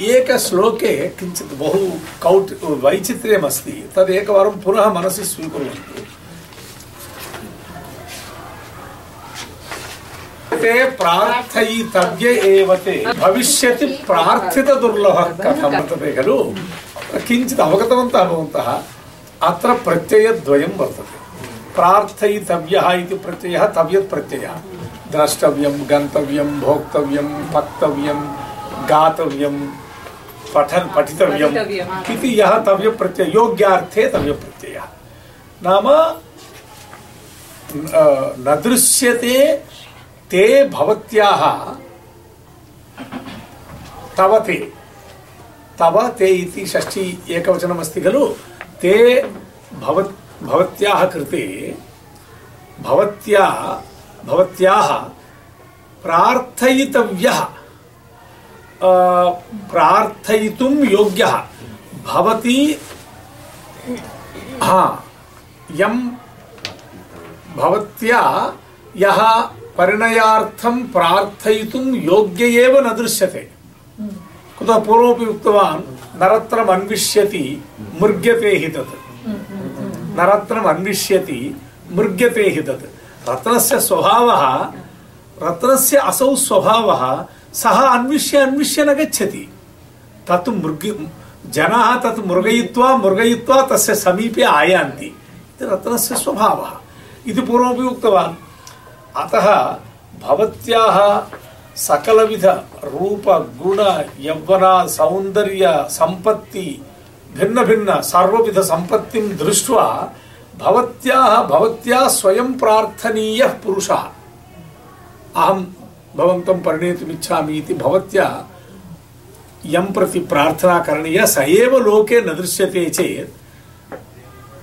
एकश्लोके किञ्चित् बहु कौट्, वैचित्र्यमस्ति। तदेकवारं पुनः मनसि स्वीकुर्वन्तु। ते प्रार्थयितव्य एव ते। भविष्यति प्रार्थितदुर्लभः कथं वर्तते खलु। किञ्चित् अवगतवन्तः भवन्तः, अत्र प्रत्ययद्वयं वर्तते। प्रार्थयितव्यः इति प्रत्ययः, तव्यत् प्रत्ययः। द्रष्टव्यं, गन्तव्यं, भोक्तव्यं पक्तव्यं गातव्यं पठन् पठितव्यम्। इति यः तव्यप्रत्ययः योग्यार्थे तव्यप्रत्ययः नाम न दृश्यते ते भवत्याः। तव ते। तव ते इति षष्ठी एकवचनमस्ति खलु? ते भवत् भवत्याः कृते भवत्या भवत्याः प्रार्थयितव्यः। प्रार्थयितुं योग्यः। भवती, हा, यं भवत्या यः परिणयार्थं प्रार्थयितुं योग्य एव न दृश्यते। कुतः पूर्वमपि उक्तवान् नरत्रम् अन्विष्यति मृग्यते हि तत्। नरत्रम् अन्विष्यति मृग्यते हि तत्। रत्नस्य स्वभावः, रत्नस्य असौ स्वभावः सः अन्विष्य अन्विष्य न गच्छति तत् मृग जनाः तत् मृगयित्वा मृगयित्वा तस्य समीपे आयान्ति इति रत्नस्य स्वभावः इति पूर्वमपि उक्तवान् अतः भवत्याः सकलविध रूप गुण यौवन सौन्दर्य संपत्ति भिन्न भिन्न सर्वविध सम्पत्तिं दृष्ट्वा भवत्याः भवत्या स्वयं प्रार्थनीयः पुरुषः अहं भवन्तं परिणेतुमिच्छामि इति भवत्या यं प्रति प्रार्थना करणीया। स एव लोके न दृश्यते चेत्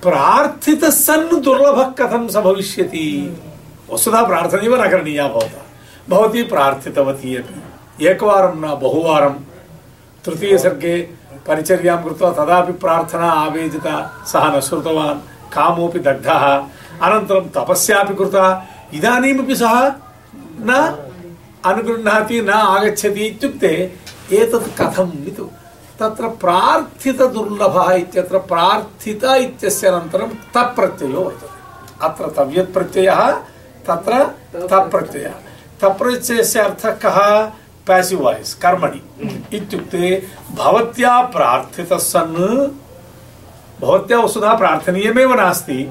प्रार्थितः सन् दुर्लभः कथं स भविष्यति? वस्तुतः प्रार्थनैव न करणीया भवता। भवती प्रार्थितवती अपि। एकवारं न, बहुवारं। तृतीयसर्गे परिचर्यां कृत्वा तदापि प्रार्थना आवेदिता। सः न श्रुतवान्, कामोऽपि दग्धः। अनन्तरं तपस्यापि कृता। इदानीमपि सः न अनुगृह्णाति न आगच्छति इत्युक्ते एतत् कथम् इति। तत्र प्रार्थितदुर्लभः इत्यत्र प्रार्थित इत्यस्य अनन्तरं तप्रत्ययो वर्तते। अत्र तव्यत् प्रत्ययः तत्र तप्रत्ययः तप्रत्ययस्य अर्थः कः? पैसिव् वाय्स् कर्मणि। इत्युक्ते भवत्या प्रार्थितः सन्, भवत्या वस्तुतः प्रार्थनीयमेव नास्ति।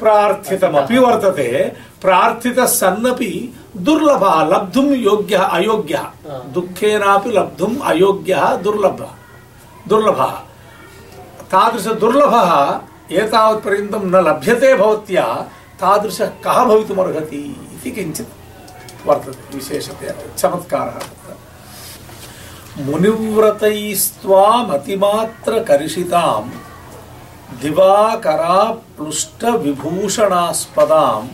प्रार्थितमपि वर्तते प्रार्थितः सन्नपि दुर्लभः लब्धुं योग्यः अयोग्यः। दुःखेनापि लब्धुम् अयोग्यः दुर्लभः। दुर्लभः। तादृशदुर्लभः एतावत्पर्यन्तं न लभ्यते भवत्या तादृशः कः भवितुमर्हति इति किञ्चित् वर्तते विशेषतया चमत्कारः तत्र मुनिव्रतैस्त्वामतिमात्रकर्षिताम् दिवाकराप्लुष्टविभूषणास्पदाम्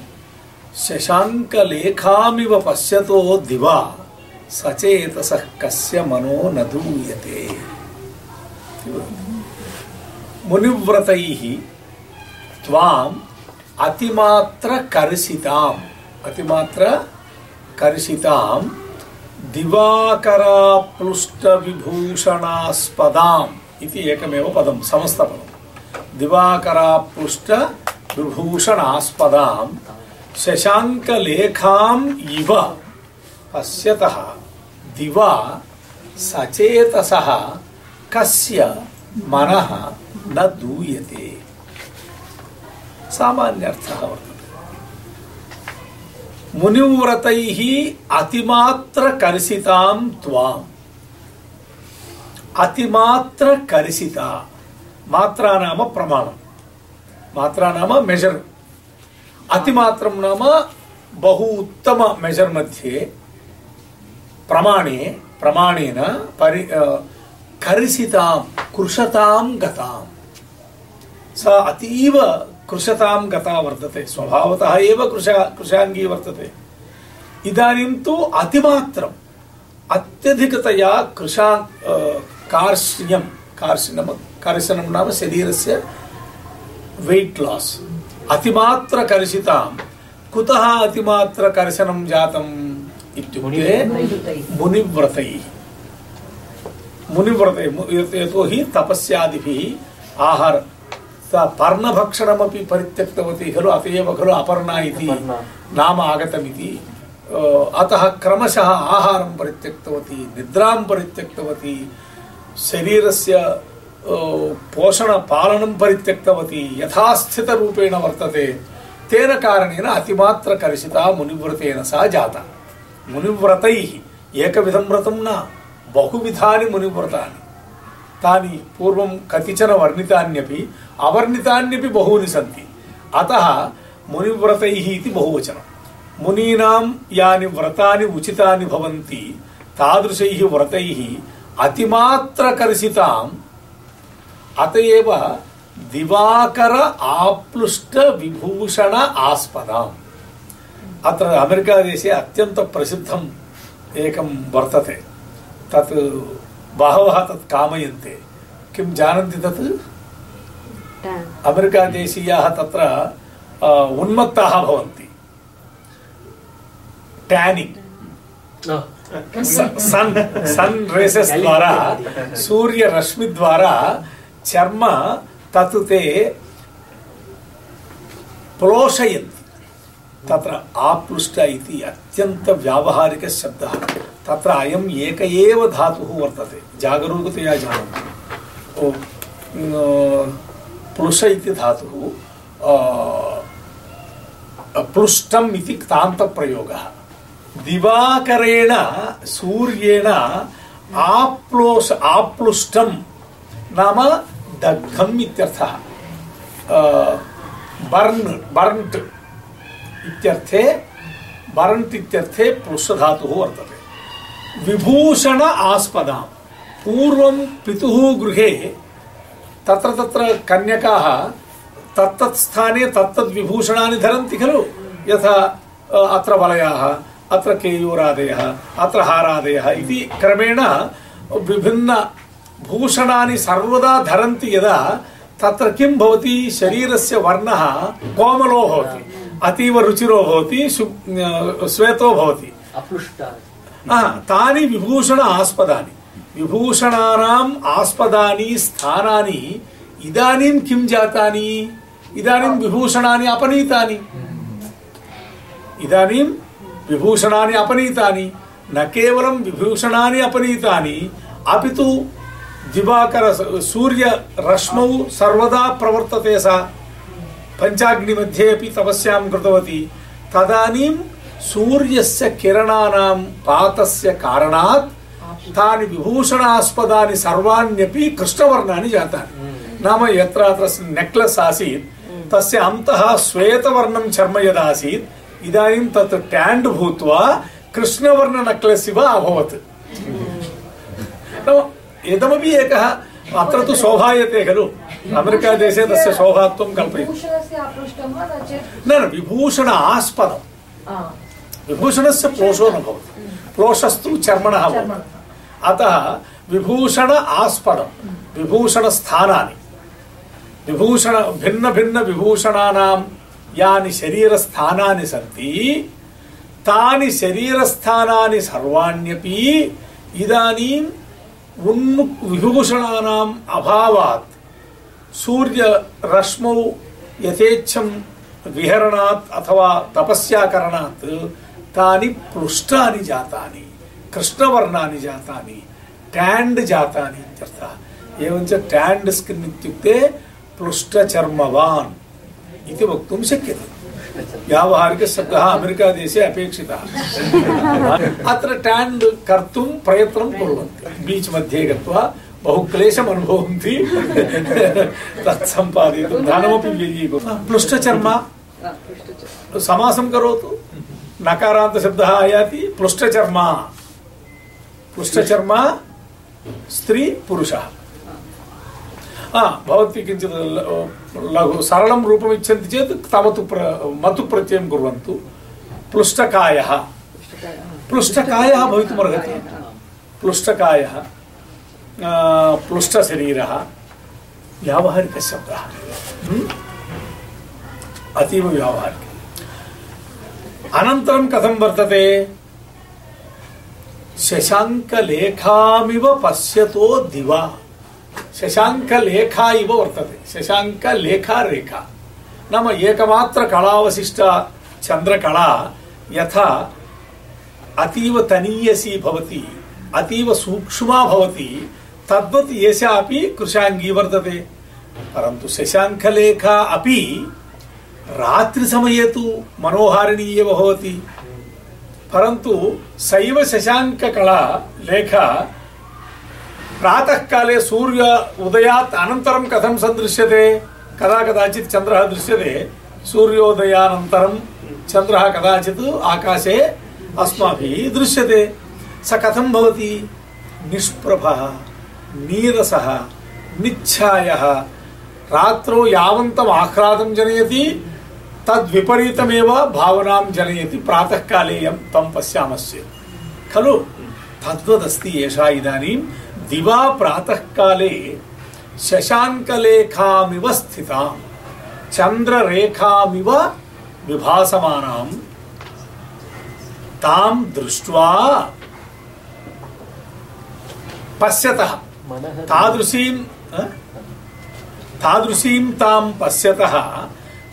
शशाङ्कलेखामिव पश्यतो दिवा, सचेतसः कस्य मनो न दूयते। मुनिव्रतैः त्वाम् अतिमात्रकर्षिताम् अतिमात्रकर्षिताम् दिवाकराप्लुष्टविभूषणास्पदाम् इति एकमेव पदं दिवाकराप्लुष्टविभूषणास्पदाम् शशाङ्कलेखाम् इव। पश्यतः दिवा सचेतसः कस्य मनः न दूयते। वर्तते। मुनिव्रतैः त्वाम्। मात्रा नाम मात्रा नाम मेजर् अतिमात्रं नाम बहु उत्तम मेजर् मध्ये प्रमाणे प्रमाणेन परि अ, कर्षितां कृशतां गताम् सा अतीव कृशतां गता वर्तते स्वभावतः एव कृश कृशाङ्गी वर्तते इदानीं तु अतिमात्रम् अत्यधिकतया कृशा अ, कार्ष्ण्यं कार्ष्ण्यं कर्षणं नाम शरीरस्य वेट् लास् अतिमात्रकर्षितां कुतः अतिमात्रकर्षणं जातम् इत्युक्ते मुनिव्रतैः। मुनिव्रते। यतोहि तपस्यादिभिः आहार पर्णभक्षणमपि परित्यक्तवती खलु अत एव खलु अपर्णा इति। नाम आगतमिति। अतः क्रमशः आहारं परित्यक्तवती निद्रां परित्यक्तवती शरीरस्य पोषणपालनं परित्यक्तवती यथास्थितरूपेण वर्तते। तेन कारणेन अतिमात्रकर्षिता मुनिव्रतेन सा जाता। मुनिव्रतैः एकविधं व्रतं न, बहुविधानि मुनिव्रतानि। तानि पूर्वं कतिचन वर्णितान्यपि, अवर्णितान्यपि बहूनि सन्ति। अतः मुनिव्रतैः इति बहुवचनं। मुनीनां यानि व्रतानि उचितानि भवन्ति, तादृशैः व्रतैः अतिमात्रकर्षिताम् अत एव दिवाकर आप्लुष्ट विभूषण आस्पदाम्। अत्र अमेरिकादेशे अत्यन्तप्रसिद्धम् एकं वर्तते। तत् बहवः तत् कामयन्ते। किं जानन्ति तत्? अमेरिकादेशीयाः तत्र उन्मत्ताः भवन्ति। ट्यानिङ्ग् सन् सन् रेसस् द्वारा सूर्यरश्मिद्वारा चर्म तत् ते तत्र आप्लुष्ट इति अत्यन्तव्यावहारिकशब्दः तत्र अयम् एक एव धातुः वर्तते जागरूकतया जानन्तु प्लुष इति धातुः प्लुष्टम् इति क्तान्तप्रयोगः दिवाकरेण सूर्येण आप्लोष आप्लुष्टं नाम दग्धम् इत्यर्थः बर्न्, बर्न्ट् इत्यर्थे बर्न्ट् इत्यर्थे प्लुष्टधातुः वर्तते। विभूषण आस्पदां पूर्वं पितुः गृहे, तत्र तत्र कन्यकाः तत्तत् स्थाने तत्तद् विभूषणानि धरन्ति खलु। यथा अत्र वलयाः, अत्र केयूरादयः, अत्र हारादयः इति क्रमेण विभिन्न भूषणानि सर्वदा धरन्ति यदा तत्र किं भवति? शरीरस्य वर्णः कोमलो भवति अतीव रुचिरो भवति श्वेतो भवति। तानि विभूषण आस्पदानि। विभूषणानाम् आस्पदानि स्थानानि इदानीं किं जातानि? इदानीं विभूषणानि अपनीतानि। इदानीं विभूषणानि अपनीतानि। न केवलं विभूषणानि अपनीतानि अपि तु दिवाकर सूर्यरश्मौ सर्वदा प्रवर्तते सा। पञ्चाग्निमध्ये अपि तपस्यां कृतवती। तदानीं सूर्यस्य किरणानां पातस्य कारणात् तानि विभूषणास्पदानि सर्वाण्यपि कृष्णवर्णानि जातानि। नाम यत्र अत्र नेक्लेस् आसीत्, तस्य अन्तः श्वेतवर्णं चर्म यदासीत्, इदानीं तत् ट्याण्ड् भूत्वा कृष्णवर्ण नेक्लेस् इव अभवत्। अत्र तु शोभायते खलु? अमेरिकादेशे तस्य शोभात्वं कल्पयति। भूषणस्य अपृष्टं वा न चेत्? न न विभूषण आस्पदम्। आ, विभूषणस्य प्लोषो न भवति। प्लोषस्तु चर्मणः भवति। चर्मणः। अतः विभूषण आस्पदं विभूषणस्थानानि विभूषण भिन्न भिन्न विभूषणानां यानि शरीरस्थानानि सन्ति तानि शरीरस्थानानि उन्मुक् विभूषणानाम् अभावात्। सूर्यरश्मौ यथेच्छं विहरणात् अथवा तपस्याकरणात् तानि प्लुष्टानि जातानि, कृष्णवर्णानि जातानि, ट्याण्ड् जातानि इत्यर्थः। एवञ्च ट्याण्ड् स्किन् इत्युक्ते प्लुष्टचर्मवान् इति वक्तुं शक्यते। व्यावहारिकशब्दः अमेरिकादेशे अपेक्षितः अत्र ट्याण्ड् कर्तुं प्रयत्नं कुर्वन्ति बीच् मध्ये गत्वा बहु क्लेशम् अनुभवन्ति तत् सम्पादयितुं धनमपि व्ययीकुर्वन्ति प्लुष्टचर्म समासं करोतु नकारान्तशब्दः आयाति प्लुष्टचर्म प्लुष्टचर्म स्त्री पुरुषः हा भवती किञ्चित् ल- लघु सरलं रूपम् इच्छन्ति चेत् तमतु प्र मतु प्रत्ययं कुर्वन्तु। प्लुष्टकायः। प्लुष्टकायः भवितुमर्हति। प्लुष्टकायः प्लुष्टशरीरः, व्यावहारिकशब्दः। हम्म? अतीव व्यावहारिक। अनन्तरं कथं वर्तते? शशाङ्कलेखामिव पश्यतो दिवा। शशाङ्कलेखा इव वर्तते शशाङ्कलेखा रेखा नाम एकमात्रकलावशिष्टा चन्द्रकला यथा अतीव तनीयसी भवति अतीव सूक्ष्मा भवति तद्वत् एषा अपि कृशाङ्गी वर्तते परन्तु शशाङ्कलेखा अपि रात्रिसमये तु मनोहारिणी एव भवति परन्तु सैव शशाङ्ककला लेखा प्रातःकाले सूर्य उदयात् अनन्तरं कथं सन्दृश्यते कदा कदाचित् चन्द्रः दृश्यते? सूर्योदयानन्तरं चन्द्रः कदाचित् आकाशे अस्माभिः दृश्यते। स कथं भवति? निष्प्रभः, नीरसः, निच्छायः। रात्रौ यावन्तम् आह्लादं जनयति, तद्विपरीतमेव भावनां जनयति। प्रातःकाले यं तं पश्यामश्चेत्। खलु? तद्वदस्ति एषा इदानीं दिवा प्रातःकाले शशाङ्कलेखामिव स्थितां चन्द्ररेखामिव विभासमानां तां दृष्ट्वा पश्यतः। मनः तादृशीं? तादृशीं तां पश्यतः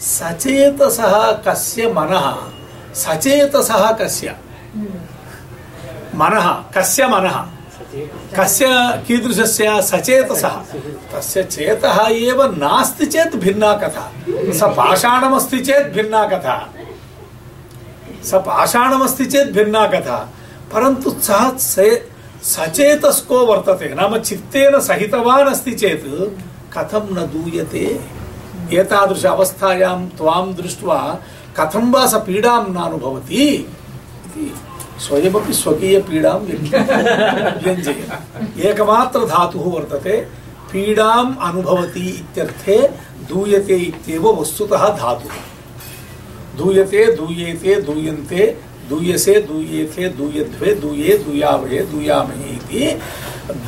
सचेतसः कस्य मनः? सचेतसः कस्य? मनः कस्य मनः? कस्य कीदृशस्य सचेतसः? तस्य चेतः एव नास्ति चेत् भिन्ना कथा। स पाषाणमस्ति चेत् भिन्ना कथा। स पाषाणमस्ति चेत् भिन्ना कथा। परन्तु सः सचेतस्को वर्तते। नाम चित्तेन सहितवान् अस्ति चेत् कथं न दूयते? एतादृश अवस्थायां त्वां दृष्ट्वा कथं वा स पीडां नानुभवति? इति स्वयमपि स्वकीयपीडां व्यञ्जयति एकमात्र धातुः वर्तते, पीडाम् अनुभवति इत्यर्थे दूयते इत्येव वस्तुतः धातुः। दूयते, दूयेते, दूयन्ते, दूयसे, दूयेथे, दूयध्वे, दूये, दूयावहे, दूयामहे इति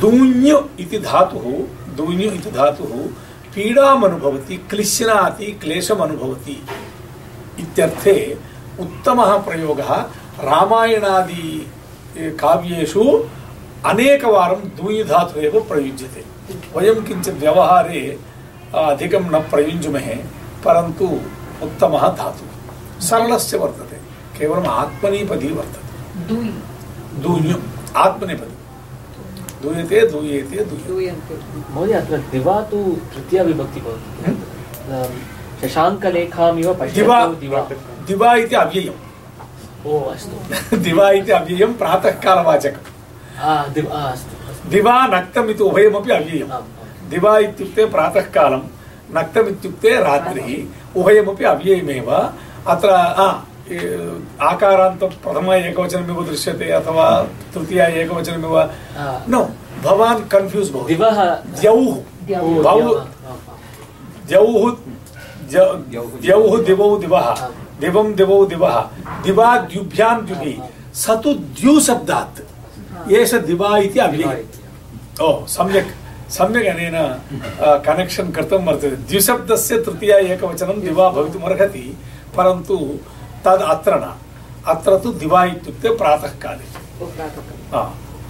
दून्य इति धातुः, दून्य इति धातुः क्लिश्नाति क्लेशम् अनुभवति इत्यर्थे उत्तमः प्रयोगः रामायणादि काव्येषु अनेकवारं दूयिधातुः एव प्रयुज्यते। वयं किञ्चित् व्यवहारे अधिकं न प्रयुञ्ज्महे परन्तु उत्तमः धातुः। सरलस्य वर्तते केवलम् आत्मनेपदी वर्तते। दूयि। दून्यम् आत्मनेपदी। दूयते दूयेते दूयते महोदय अत्र दिवा तु तृतीया विभक्ति भवति। अं, शशाङ्कलेखामिव दिवा। दिवा इति अव्ययम्। ओ अस्तु। दिवा इति अव्ययं दिवा आ, अस्तु दिवा नक्तम् इति उभयमपि। दिवा इत्युक्ते प्रातःकालं नक्तम् इत्युक्ते रात्रिः उभयमपि अव्ययमेव। अत्र आ, आकारान्तं प्रथम एकवचनमिव दृश्यते अथवा तृतीया एकवचनमिव। नो भवान् कन्फ्यूस् भवति। दिवः द्यौः। द्यौः। द्यौः। द्यौः दिवौ दिवः। दिवं दिवौ दिवः दिवाद्युभ्यां द्युभिः स तु द्युशब्दात् एष दिवा इति इति। ओ सम्यक् सम्यक् अनेन कनेक्षन् कृतं वर्तते। द्विशब्दस्य तृतीया एकवचनं दिवा भवितुमर्हति परन्तु तद् अत्र न अत्र तु दिवा इत्युक्ते प्रातःकाले।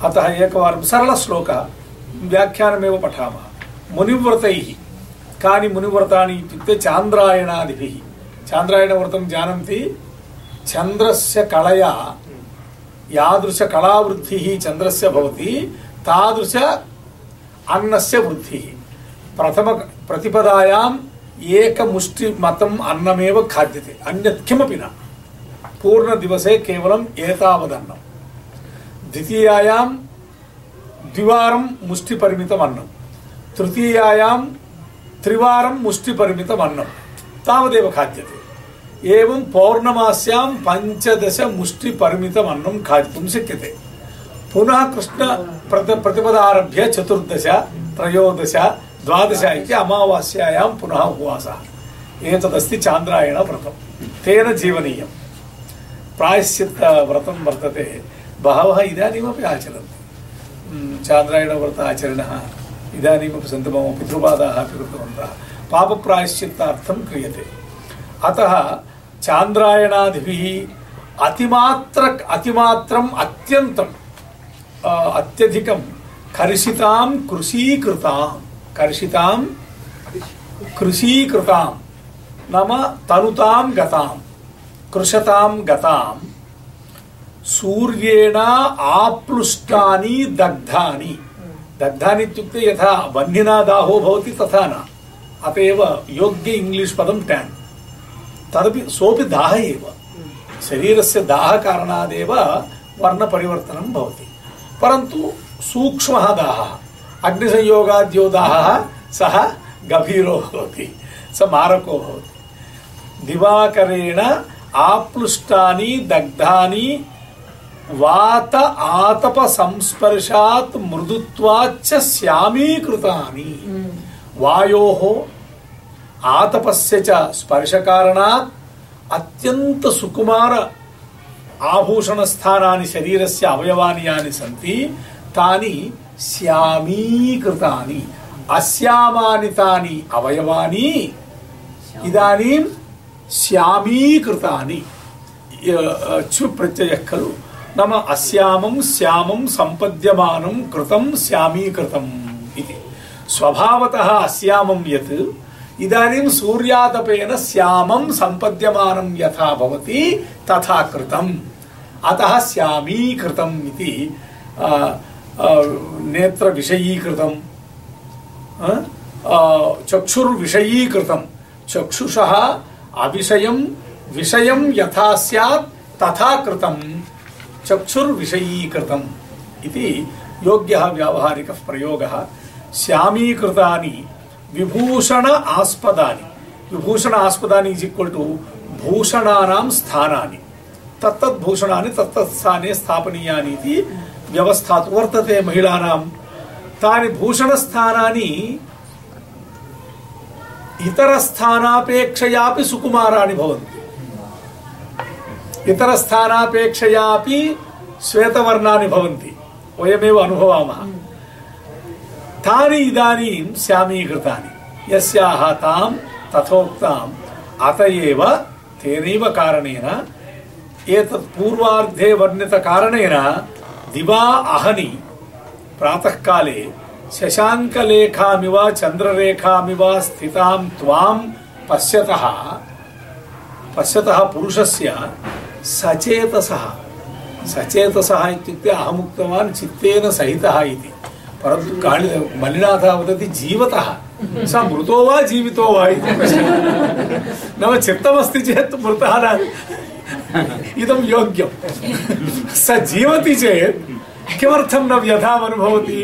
अतः एकवारं सरलश्लोकः व्याख्यानमेव पठामः। मुनिव्रतैः कानि मुनिव्रतानि इत्युक्ते चान्द्रायणादिभिः। चान्द्रायणव्रतं जानन्ति चन्द्रस्य कलया यादृशकलावृद्धिः चन्द्रस्य भवति तादृश अन्नस्य वृद्धिः प्रथम प्रतिपदायाम् एकमुष्टिमतम् अन्नमेव खाद्यते अन्यत् किमपि न पूर्णदिवसे केवलम् एतावदन्नम् द्वितीयायां द्विवारं मुष्टिपरिमितम् अन्नं तृतीयायां त्रिवारं मुष्टिपरिमितम् अन्नं तावदेव खाद्यते एवं पौर्णमास्यां पञ्चदश मुष्टिपरिमितम् अन्नं खादितुं शक्यते। पुनः कृष्ण प्रत प्रतिपदारभ्य चतुर्दश, त्रयोदश, द्वादश इति अमावास्यायां पुनः उपवासः। एतदस्ति चान्द्रायणव्रतं। तेन जीवनीयम् प्रायश्चित्तव्रतं वर्तते। बहवः इदानीमपि आचरन्ति। चान्द्रायणव्रत आचरणः इदानीमपि सन्ति। मम पितृपादाः अपि कृतवन्तः। पापप्रायश्चित्तार्थं क्रियते। अतः चान्द्रायणादिभिः अतिमात्र अतिमात्रम् अत्यन्तं अ, अत्यधिकं कर्षितां कृषीकृतां कर्षितां कृषीकृतां नाम तनुतां गतां कृशतां गतां सूर्येण आप्लुष्टानि दग्धानि। दग्धानि इत्युक्ते यथा वह्निना दाहो भवति तथा न। अत एव योग्य इङ्ग्लिश् पदं ट्यान् तदपि सोऽपि दाह एव। शरीरस्य दाहकारणादेव वर्णपरिवर्तनं भवति। परन्तु सूक्ष्मः दाहः अग्निसंयोगाद्यो दाहः सः गभीरो भवति स मारको भवति। दिवाकरेण आप्लुष्टानि दग्धानि वात आतप संस्पर्शात् मृदुत्वाच्च श्यामीकृतानि वायोः आतपस्य च स्पर्शकारणात् अत्यन्त सुकुमार आभूषणस्थानानि शरीरस्य अवयवानि यानि सन्ति तानि श्यामीकृतानि अश्यामानि तानि अवयवानि इदानीं श्यामीकृतानि य- चु प्रत्ययः खलु नाम अस्यामं श्यामं सम्पद्यमानं कृतं श्यामीकृतम् इति स्वभावतः अस्यामं यत् इदानीं सूर्यातपेन श्यामं सम्पद्यमानं यथा भवति, तथा कृतम्। अतः श्यामीकृतम् इति नेत्रविषयीकृतं चक्षुर्विषयीकृतं चक्षुषः अविषयं, विषयं यथा स्यात्, तथा कृतं चक्षुर्विषयीकृतम् इति योग्यः व्यावहारिकः प्रयोगः। श्यामीकृतानि विभूषण आस्पदानि। विभूषण आस्पदानि इस् इक्वल् टु भूषणानां स्थानानि। तत्तत् भूषणानि, तत्तत् स्थाने स्थापनीयानि इति व्यवस्था वर्तते तानि भूषणस्थानानि इतरस्थानापेक्षयापि सुकुमाराणि भवन्ति। इतरस्थानापेक्षयापि श्वेतवर्णानि भवन्ति। वयमेव अनुभवामः। तानि इदानीं श्यामीकृतानि। यस्याः तां तथोक्ताम्। अत एव तेनैव कारणेन, एतत् पूर्वार्धे वर्णितकारणेन दिवा अहनि प्रातःकाले शशाङ्कलेखामिव, चन्द्ररेखामिव स्थितां त्वां पश्यतः पश्यतः पुरुषस्य सचेतसः। सचेतसः इत्युक्ते अहमुक्तवान् चित्तेन सहितः इति। परन्तु काळि मल्लिनाथः वदति जीवतः। स मृतो वा जीवितो वा इति प्रश्नः। नाम चित्तमस्ति चेत् मृतः न। इदं योग्यं। स जीवति चेत् किमर्थं न व्यथाम् अनुभवति?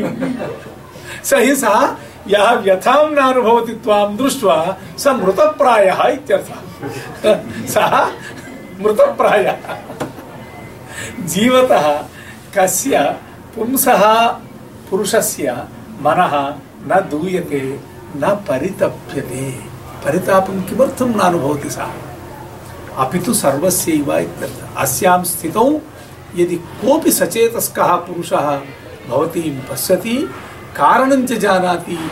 स हि सः यः व्यथां न त्वां दृष्ट्वा स मृतप्रायः इत्यर्थः। सः मृतप्रायः। जीवतः कस्य पुंसः पुरुषस्य मनः न दूयते, न परितप्यते। परितापं किमर्थं न अनुभवति सः? अपि तु सर्वस्यैव इत्यर्थः। अस्यां स्थितौ यदि कोऽपि सचेतस्कः पुरुषः भवतीं पश्यति, कारणं च जानाति,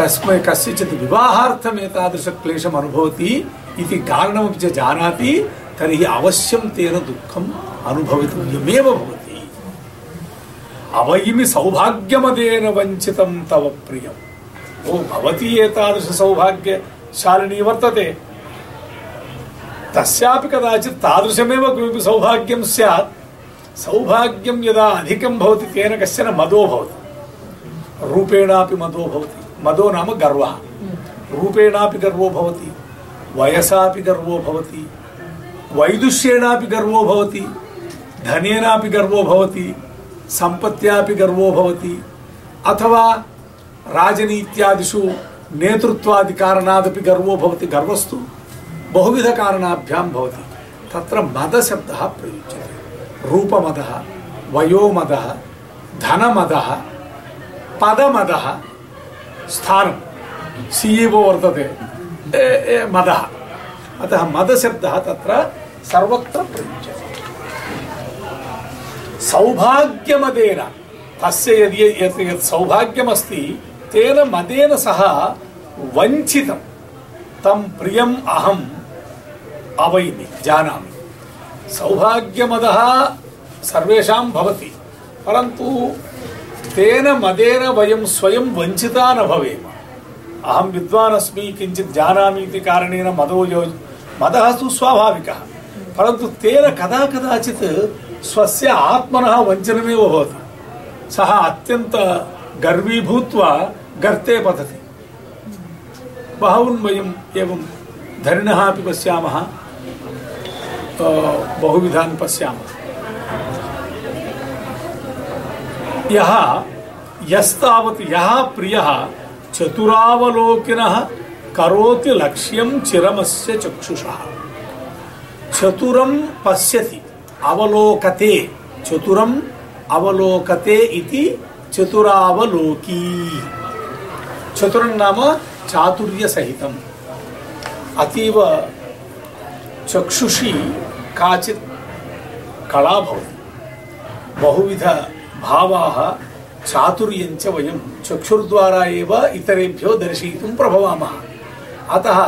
कस्मै कस्यचित् विवाहार्थम् एतादृशक्लेशम् अनुभवति इति कारणमपि च जानाति, तर्हि अवश्यं तेन दुःखम् अनुभवितव्यमेव भवति। अवयिमि सौभाग्यमदेन वञ्चितं तव प्रियम् ओ भवती एतादृश सौभाग्यशालिनी वर्तते तस्यापि कदाचित् तादृशमेव किमपि सौभाग्यं स्यात् सौभाग्यं यदा अधिकं भवति तेन कश्चन मदो भवति रूपेणापि मदो भवति मदो नाम गर्वः रूपेणापि गर्वो भवति वयसापि गर्वो भवति वैदुष्येणापि गर्वो भवति धनेनापि गर्वो भवति सम्पत्त्यापि गर्वो भवति। अथवा राजनीत्यादिषु नेतृत्वादिकारणादपि गर्वो भवति। गर्वस्तु बहुविधकारणाभ्यां भवति। तत्र मदशब्दः प्रयुज्यते। रूपमदः, वयोमदः, धनमदः, पदमदः, स्थानं। सी ई ओ वर्तते मदः। अतः मदशब्दः तत्र सर्वत्र प्रयुज्यते। सौभाग्यमदेन तस्य यदि यत् यत् सौभाग्यमस्ति तेन मदेन सह वञ्चितं तं प्रियम् अहम् अवैमि जानामि सौभाग्यमदः सर्वेषां भवति परन्तु तेन मदेन वयं स्वयं वञ्चिता न भवेम अहं विद्वान् अस्मि किञ्चित् जानामि इति कारणेन मदो यो मदः तु स्वाभाविकः स्वस्य आत्मनः वञ्चनमेव भवति। सः अत्यन्त गर्वी भूत्वा गर्ते पतति। बहून् वयम् एवं धनिनः अपि पश्यामः। बहुविधान् पश्यामः। यः यस्तावत् यः प्रियः चतुरावलोकिनः करोति लक्ष्यं चिरमस्य चक्षुषः। चतुरं पश्यति। अवलोकते चतुरम् अवलोकते इति चतुरावलोकी। चतुरं नाम चातुर्यसहितम्। अतीव चक्षुषी काचित् कला भवति। बहुविध भावाः चातुर्यञ्च वयं चक्षुर्द्वारा इतरेभ्यो दर्शयितुं प्रभवामः। अतः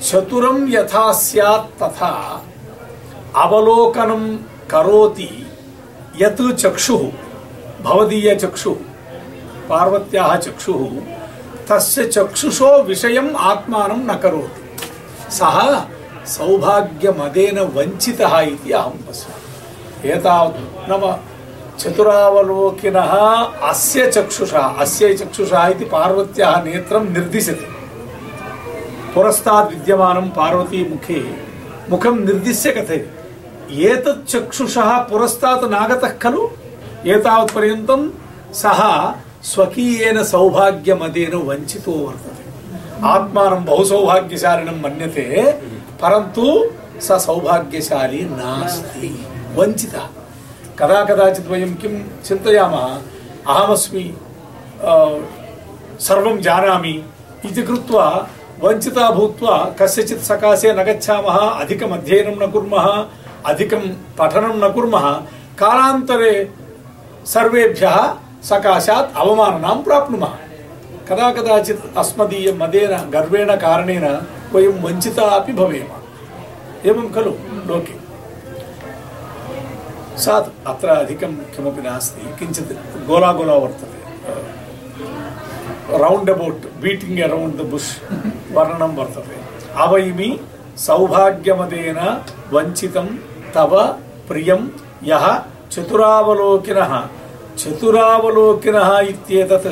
चतुरं यथा तथा अवलोकनं करोति यत् चक्षुः भवदीयचक्षुः पार्वत्याः चक्षुः तस्य चक्षुषो विषयम् आत्मानं न करोति सः सौभाग्यमदेन वञ्चितः इति अहं पश्यामि एतावत् नाम चतुरावलोकिनः अस्य चक्षुषा अस्य चक्षुषा इति पार्वत्याः नेत्रं निर्दिशति पुरस्तात् विद्यमानं पार्वती मुखे मुखं निर्दिश्य कथयति एतत् चक्षुषः पुरस्तात् नागतः खलु एतावत् पर्यन्तं सः स्वकीयेन सौभाग्यमदेन वञ्चितो वर्तते आत्मानं बहु सौभाग्यशालिनं मन्यते परन्तु स सौभाग्यशाली नास्ति वञ्चितः कदा कदाचित् वयं किं चिन्तयामः अहमस्मि अ, सर्वं जानामि इति कृत्वा वञ्चिता भूत्वा कस्यचित् सकाशे न गच्छामः अधिकम् अध्ययनं न कुर्मः अधिकं पठनं न कुर्मः, कालान्तरे सर्वेभ्यः सकाशात् अवमाननां प्राप्नुमः। कदा कदाचित् अस्मदीय मदेन, गर्वेण कारणेन वयं वञ्चिता अपि भवेम। एवं खलु, लोके। सा अत्र अधिकं किमपि नास्ति, किञ्चित् गोला गोला वर्तते। Round about beating around the bush वर्णनं वर्तते। अवैमि सौभाग्यमदेन वञ्चितं तव प्रियं यः चतुरावलोकिनः। चतुरावलोकिनः इत्येतत्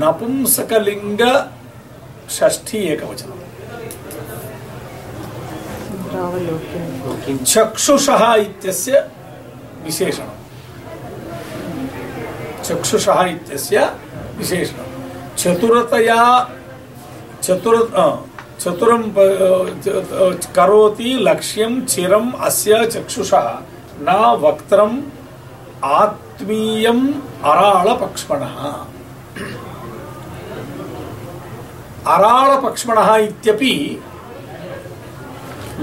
नपुंसकलिङ्ग षष्ठी एकवचनम् चक्षुषः इत्यस्य विशेषणं चक्षुषः इत्यस्य विशेषणं चतुरतया चतुर अ, चतुरं प- अ, च- अ, करोति लक्ष्यं चिरम् अस्य चक्षुषः न वक्त्रम् आत्मीयम् अराळपक्ष्मणः अराळपक्ष्मणः इत्यपि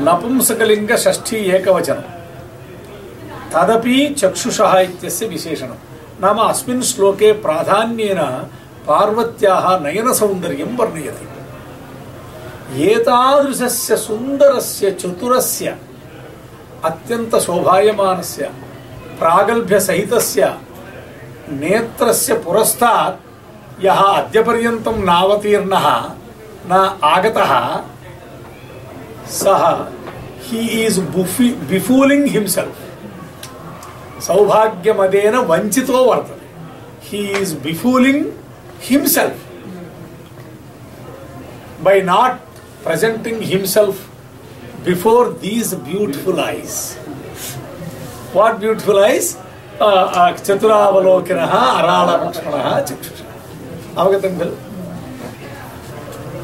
नपुंसकलिङ्ग षष्ठी एकवचनं तदपि चक्षुषः इत्यस्य विशेषणं नाम अस्मिन् श्लोके प्राधान्येन पार्वत्याः नयनसौन्दर्यं वर्णयति एतादृशस्य सुन्दरस्य चतुरस्य, अत्यन्तशोभायमानस्य, प्रागल्भ्यसहितस्य नेत्रस्य पुरस्तात् यः अद्यपर्यन्तं नावतीर्णः न आगतः, सः ही ईस् बुफि बिफूलिङ्ग् हिम्सेल्फ् सौभाग्यमदेन वञ्चितो वर्तते. He is befooling himself by not presenting himself before these beautiful eyes what beautiful eyes చతురావలోకిన అరాళలక్ష్మణ చక్షుష అవగతం ఖలు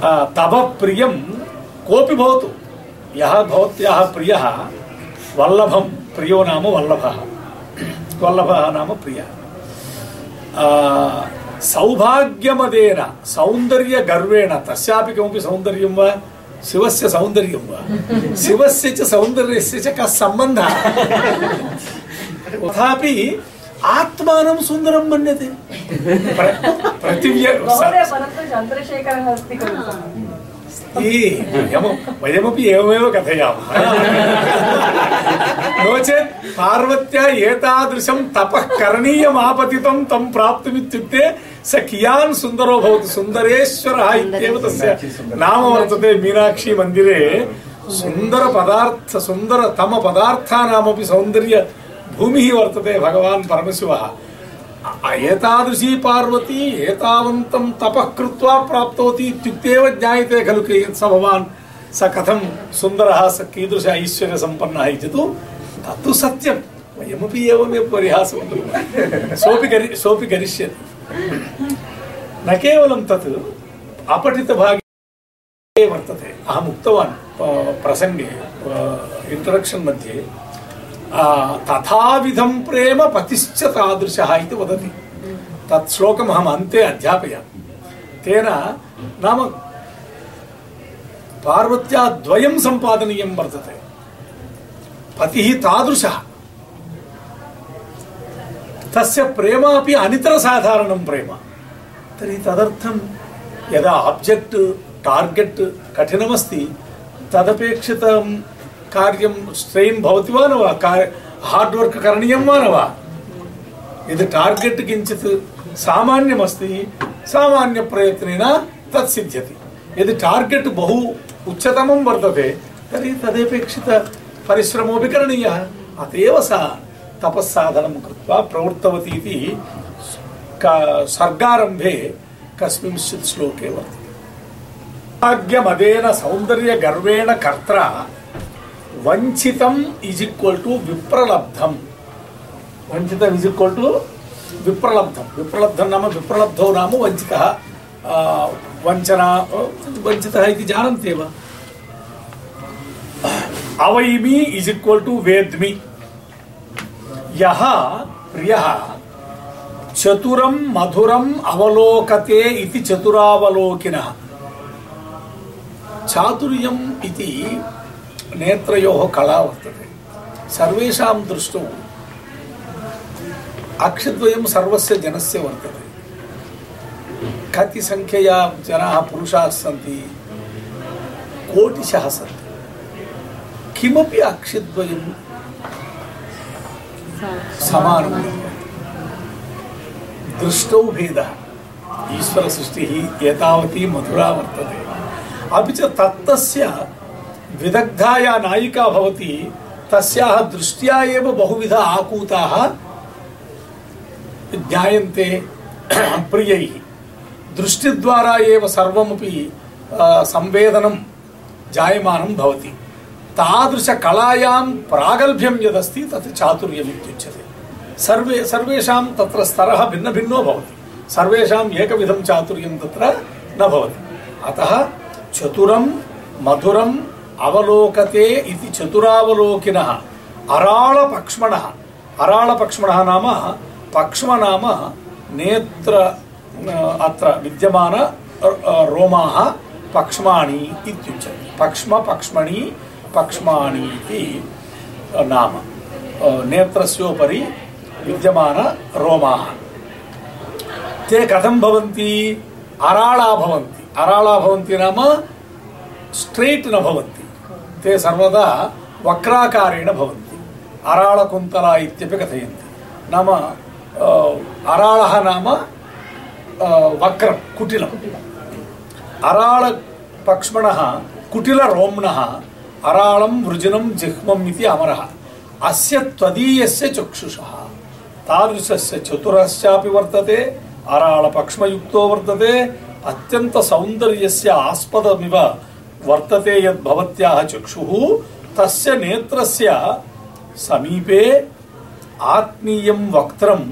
ఆ, తవ ప్రియం కోపి భవతు యः భవత్యాः ప్రియः వల్లభం ప్రియో నామ వల్లభः వల్లభः నామ ప్రియः ఆ, సౌభాగ్యమదేన సౌందర్య గర్వేణ తస్యాపి కిమపి సౌందర్యం వా शिवस्य सौंदर्य हुआ शिवस्य च सौंदर्य च का संबंध? है आत्मानं सुंदरं मन्यते। प्रतिव्यय सर्वे परत चंद्रशेखर हस्ती वयमपि एवमेव कथयामः नो चेत् पार्वत्या एतादृशं तपः करणीयमापतितं तं प्राप्तुमित्युक्ते स कियान् सुन्दरो भवति सुन्दरेश्वरः इत्येव तस्य नाम वर्तते मीनाक्षी मन्दिरे सुन्दरपदार्थ सुन्दरतमपदार्थानामपि सौन्दर्य भूमिः वर्तते भगवान् परमशिवः एतादृशी पार्वती एतावन्तं तपः कृत्वा प्राप्तवती इत्युक्तेव ज्ञायते खलु स भवान्। स कथं सुन्दरः, स कीदृश ऐश्वर्यसम्पन्नः इति तु तत्तु सत्यं। वयमपि एवमेव परिहासं कुर्मः सोऽपि करि सोऽपि करिष्यति न केवलं तत् अपठितभागे वर्तते। अहम् उक्तवान् प्रसङ्गे इण्ट्रडक्षन् मध्ये। तथाविधं प्रेम पतिश्च तादृशः इति वदति तत् श्लोकम् अहम् अन्ते अध्यापयामि तेन नाम पार्वत्या द्वयं सम्पादनीयं वर्तते पतिः तादृशः तस्य प्रेम अपि अनितरसाधारणं प्रेम तर्हि तदर्थं यदा आब्जेक्ट् टार्गेट् कठिनमस्ति तदपेक्षितं कार्यं स्ट्रेन् भवति वा न वा हार्ड् वर्क् करणीयं वा न वा यदि टार्गेट् किञ्चित् सामान्यमस्ति सामान्यप्रयत्नेन तत् सिद्ध्यति यदि टार्गेट् बहु उच्चतमं वर्तते तर्हि तदपेक्षित परिश्रमोऽपि करणीयः अत एव सा तपस्साधनं कृत्वा प्रवृत्तवती इति क- सर्गारम्भे कस्मिंश्चित् श्लोके वर्तते भाग्यमदेन सौन्दर्यगर्वेण कर्त्रा वञ्चितम् इस् इक्वल् टु विप्रलब्धम् वञ्चितम् इस् इक्वल् टु विप्रलब्धं विप्रलब्धं नाम विप्रलब्धो नाम वञ्चितः आ, वञ्चना अ, वञ्चितः इति जानन्ति एव अवैमि इस् इक्वल् टु वेद्मि यः प्रियः चतुरं मधुरम् अवलोकते इति चतुरावलोकिनः चातुर्यम् इति नेत्रयोः कला वर्तते। सर्वेषां दृष्टौ अक्षद्वयं सर्वस्य जनस्य वर्तते। कति संख्यया जनाः पुरुषाः सन्ति, कोटिशः सन्ति। किमपि अक्षद्वयं। दृष्टौ भेदः। ईश्वरसृष्टिः एतावती मधुरा वर्तते। अपि च तत्तस्य विदग्धा या नायिका भवति, तस्याः दृष्ट्या एव बहुविध आकूताः ज्ञायन्ते प्रियैः। दृष्टिद्वारा एव सर्वमपि संवेदनं जायमानं भवति। तादृशकलायां प्रागल्भ्यं यदस्ति, तत् चातुर्यम् इत्युच्यते सर्वे, सर्वेषां तत्र स्तरः भिन्नभिन्नो भवति। सर्वेषाम् एकविधं चातुर्यं तत्र न भवति। अतः चतुरं मधुरम् అవలోకతే ఇది చతురావలోకిన అరాళ పక్ష్మణ అరాళ పక్ష్మణ నామ పక్ష్మనామ నేత్ర అత్ర విద్యమాన రోమా పక్ష్మాణి ఇత్యుచ్యతే. పక్ష్మ పక్ష్మణి పక్ష్మాణి ఇది నామ. నేత్రస్యోపరి విద్యమాన రోమా. తే కథం భవంతి అరాళా భవంతి. అరాళా భవంతి నామ స్ట్రైట్ న భవంతి. नाम स्ट्रेट् न भवन्ति ते सर्वदा वक्राकारेण भवन्ति अराळकुन्तला इत्यपि कथयन्ति नाम अ, अराळः नाम अ, वक्रं कुटिलम् अराळपक्ष्मणः कुटिलरोम्णः अराळं वृजनं जिह्मम् इति अमरः अस्य त्वदीयस्य चक्षुषः तादृशस्य चतुरश्चापि वर्तते अराळपक्ष्मयुक्तो वर्तते अत्यन्तसौन्दर्यस्य आस्पदमिव वर्तते यद् भवत्याः चक्षुः, तस्य नेत्रस्य समीपे आत्मीयं वक्त्रं।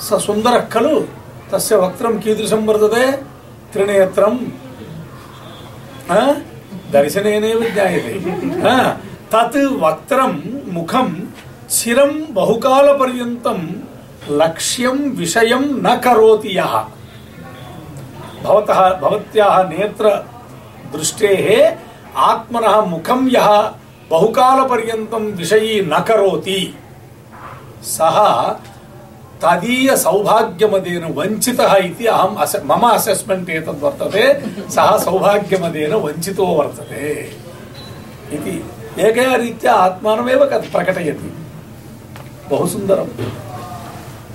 स सुन्दरः खलु? तस्य वक्त्रं कीदृशं वर्तते? त्रिनेत्रं दर्शनेनैव ज्ञायते। तत् वक्त्रं, मुखं चिरं बहुकालपर्यन्तं लक्ष्यं, विषयं न करोति यः। भवतः, भवत्याः नेत्रदृष्टेः आत्मनः मुखं यः बहुकालपर्यन्तं विषयी न करोति। सः तदीय सौभाग्यमदेन वञ्चितः इति अहम् अस, मम असेस्मेण्ट् एतद् वर्तते। सः सौभाग्यमदेन वञ्चितो वर्तते। इति। एकया रीत्या आत्मानमेव प्रकटयति। बहु सुन्दरं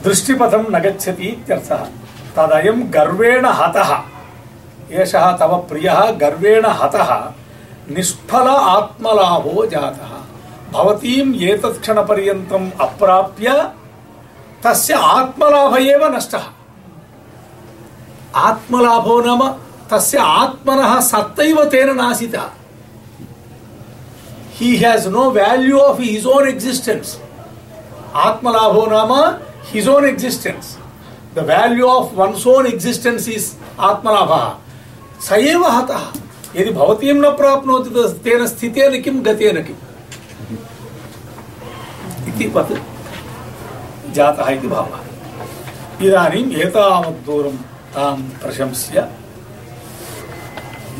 दृष्टिपथं न गच्छति इत्यर्थः। तदयं गर्वेण हतः। एषः तव प्रियः गर्वेण हतः, निष्फल आत्मलाभो जातः। भवतीम् आत्मलाभ एव नष्टः। आत्मलाभो नाम तस्य आत्मनः सत्तैव तेन नासीत्। He has no value of his own existence आत्मलाभो नाम his own existence the value of one's own existence is आत्मलाभः। स एव हतः। यदि भवतीं न प्राप्नोति तेन स्थितेन किं, गतेन किम् इति वत् जातः इति भावः। इदानीम् एतावत् दूरं तां प्रशंस्य।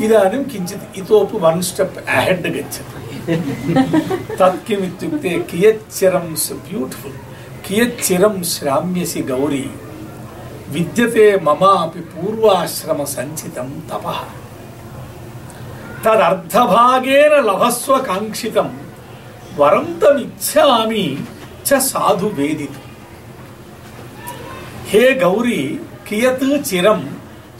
इदानीं किञ्चित् इतोपि वन् स्टेप् अहेड् गच्छति। तत् किम् इत्युक्ते कियच्चिरं ब्यूटिफुल् कियच्चिरं श्राम्यसि गौरी। विद्यते ममापि पूर्वाश्रम सञ्चितं तपः। तदर्धभागेन लभस्व काङ्क्षितं वरं तमिच्छामि च साधु वेदितुम्। हे गौरी, कियत् चिरं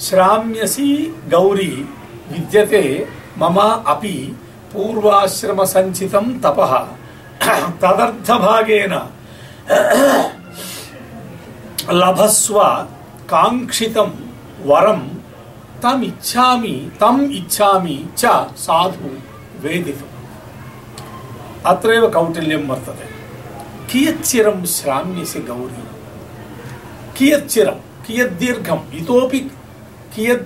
श्राम्यसि गौरी, विद्यते मम अपि पूर्वाश्रमसञ्चितं तपः। तदर्थभागेन लभस्व काङ्क्षितं वरं तम् इच्छामि तम् इच्छामि च साधु वेदितुम्। अत्रैव कौटिल्यं वर्तते। कियच्चिरं श्राम्यसि गौरी? कियच्चिरं? कियद्दीर्घम्? इतोपि कियत्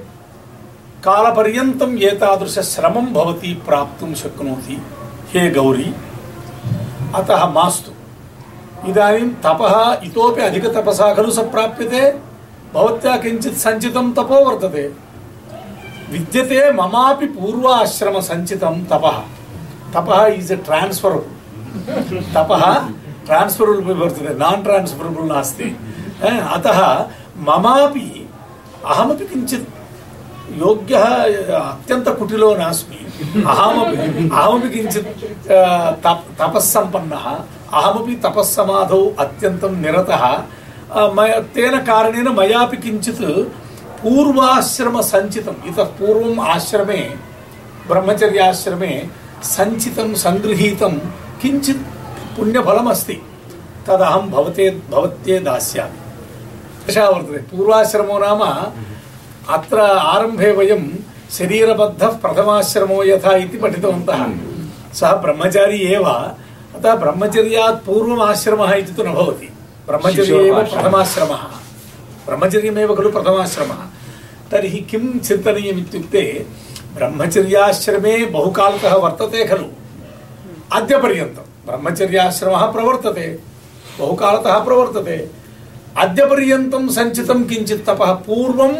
कालपर्यन्तम् एतादृशश्रमं भवती प्राप्तुं शक्नोति? हे गौरी, अतः मास्तु। इदानीं तपः इतोपि अधिकतपसा खलु स प्राप्यते। भवत्या किञ्चित् सञ्चितं तपो वर्तते। विद्यते ममापि पूर्वाश्रमसञ्चितं तपः। तपः इस् ए ट्रान्स्फरबुल् तपः ट्रान्स्फरबुल् वर्तते नान् ट्रान्स्फरबुल् नास्ति। हा, अतः ममापि अहमपि किञ्चित् योग्यः अत्यन्तकुटिलो नास्मि। अहमपि अहमपि किञ्चित् अ, तप तपःसम्पन्नः। अहमपि तपःसमाधौ अत्यन्तं निरतः। अ, मया तेन कारणेन मयापि किञ्चित् पूर्वाश्रमसञ्चितम् इतः पूर्वम् आश्रमे ब्रह्मचर्याश्रमे सञ्चितं सङ्गृहीतं किञ्चित् पुण्यफलमस्ति तदहं भवते भवत्ये दास्यामि एषः वर्तते पूर्वाश्रमो नाम अत्र आरम्भे वयं शरीरबद्धः प्रथमाश्रमो यथा इति पठितवन्तः सः ब्रह्मचारी एव अतः ब्रह्मचर्यात् पूर्वम् आश्रमः इति तु न भवति ब्रह्मचर्ये एव प्रथमाश्रमः। ब्रह्मचर्यमेव खलु प्रथमाश्रमः। तर्हि किं चिन्तनीयम् इत्युक्ते ब्रह्मचर्याश्रमे बहुकालतः वर्तते खलु। अद्यपर्यन्तं ब्रह्मचर्याश्रमः प्रवर्तते बहुकालतः प्रवर्तते। अद्यपर्यन्तं सञ्चितं किञ्चित् तपः पूर्वम्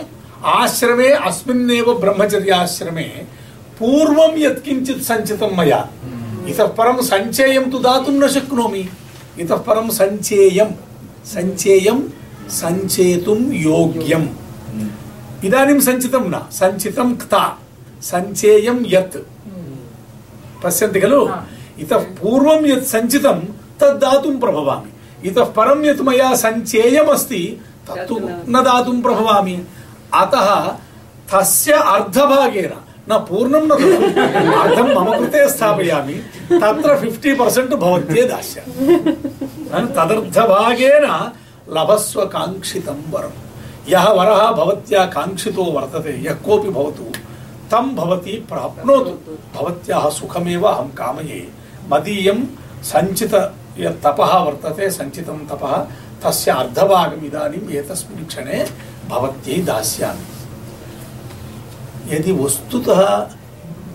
आश्रमे अस्मिन्नेव ब्रह्मचर्याश्रमे पूर्वं यत्किञ्चित् सञ्चितं मया। इतः परं सञ्चेयं तु दातुं न शक्नोमि। इतः परं सञ्चेयं सञ्चेयं सञ्चेतुं योग्यम् इदानीं सञ्चितं न सञ्चितं क्ता सञ्चेयं यत् पश्यन्ति खलु इतः पूर्वं यत् सञ्चितं तद् दातुं प्रभवामि इतः परं यत् मया सञ्चेयमस्ति तत्तु न दातुं प्रभवामि अतः तस्य अर्धभागेन न पूर्णं न ददामि अर्धं मम कृते स्थापयामि तत्र फिफ्टि पर्सेण्ट् भवत्ये दास्यामि तदर्थभागेन लभस्व काङ्क्षितं वरम् यः वरः भवत्या काङ्क्षितो वर्तते यः कोऽपि भवतु तं भवती प्राप्नोतु भवत्याः सुखमेव अहं कामये मदीयं सञ्चित यत् तपः वर्तते सञ्चितं तपः तस्य अर्धभागम् एतस्मिन् क्षणे भवत्यै दास्यामि यदि वस्तुतः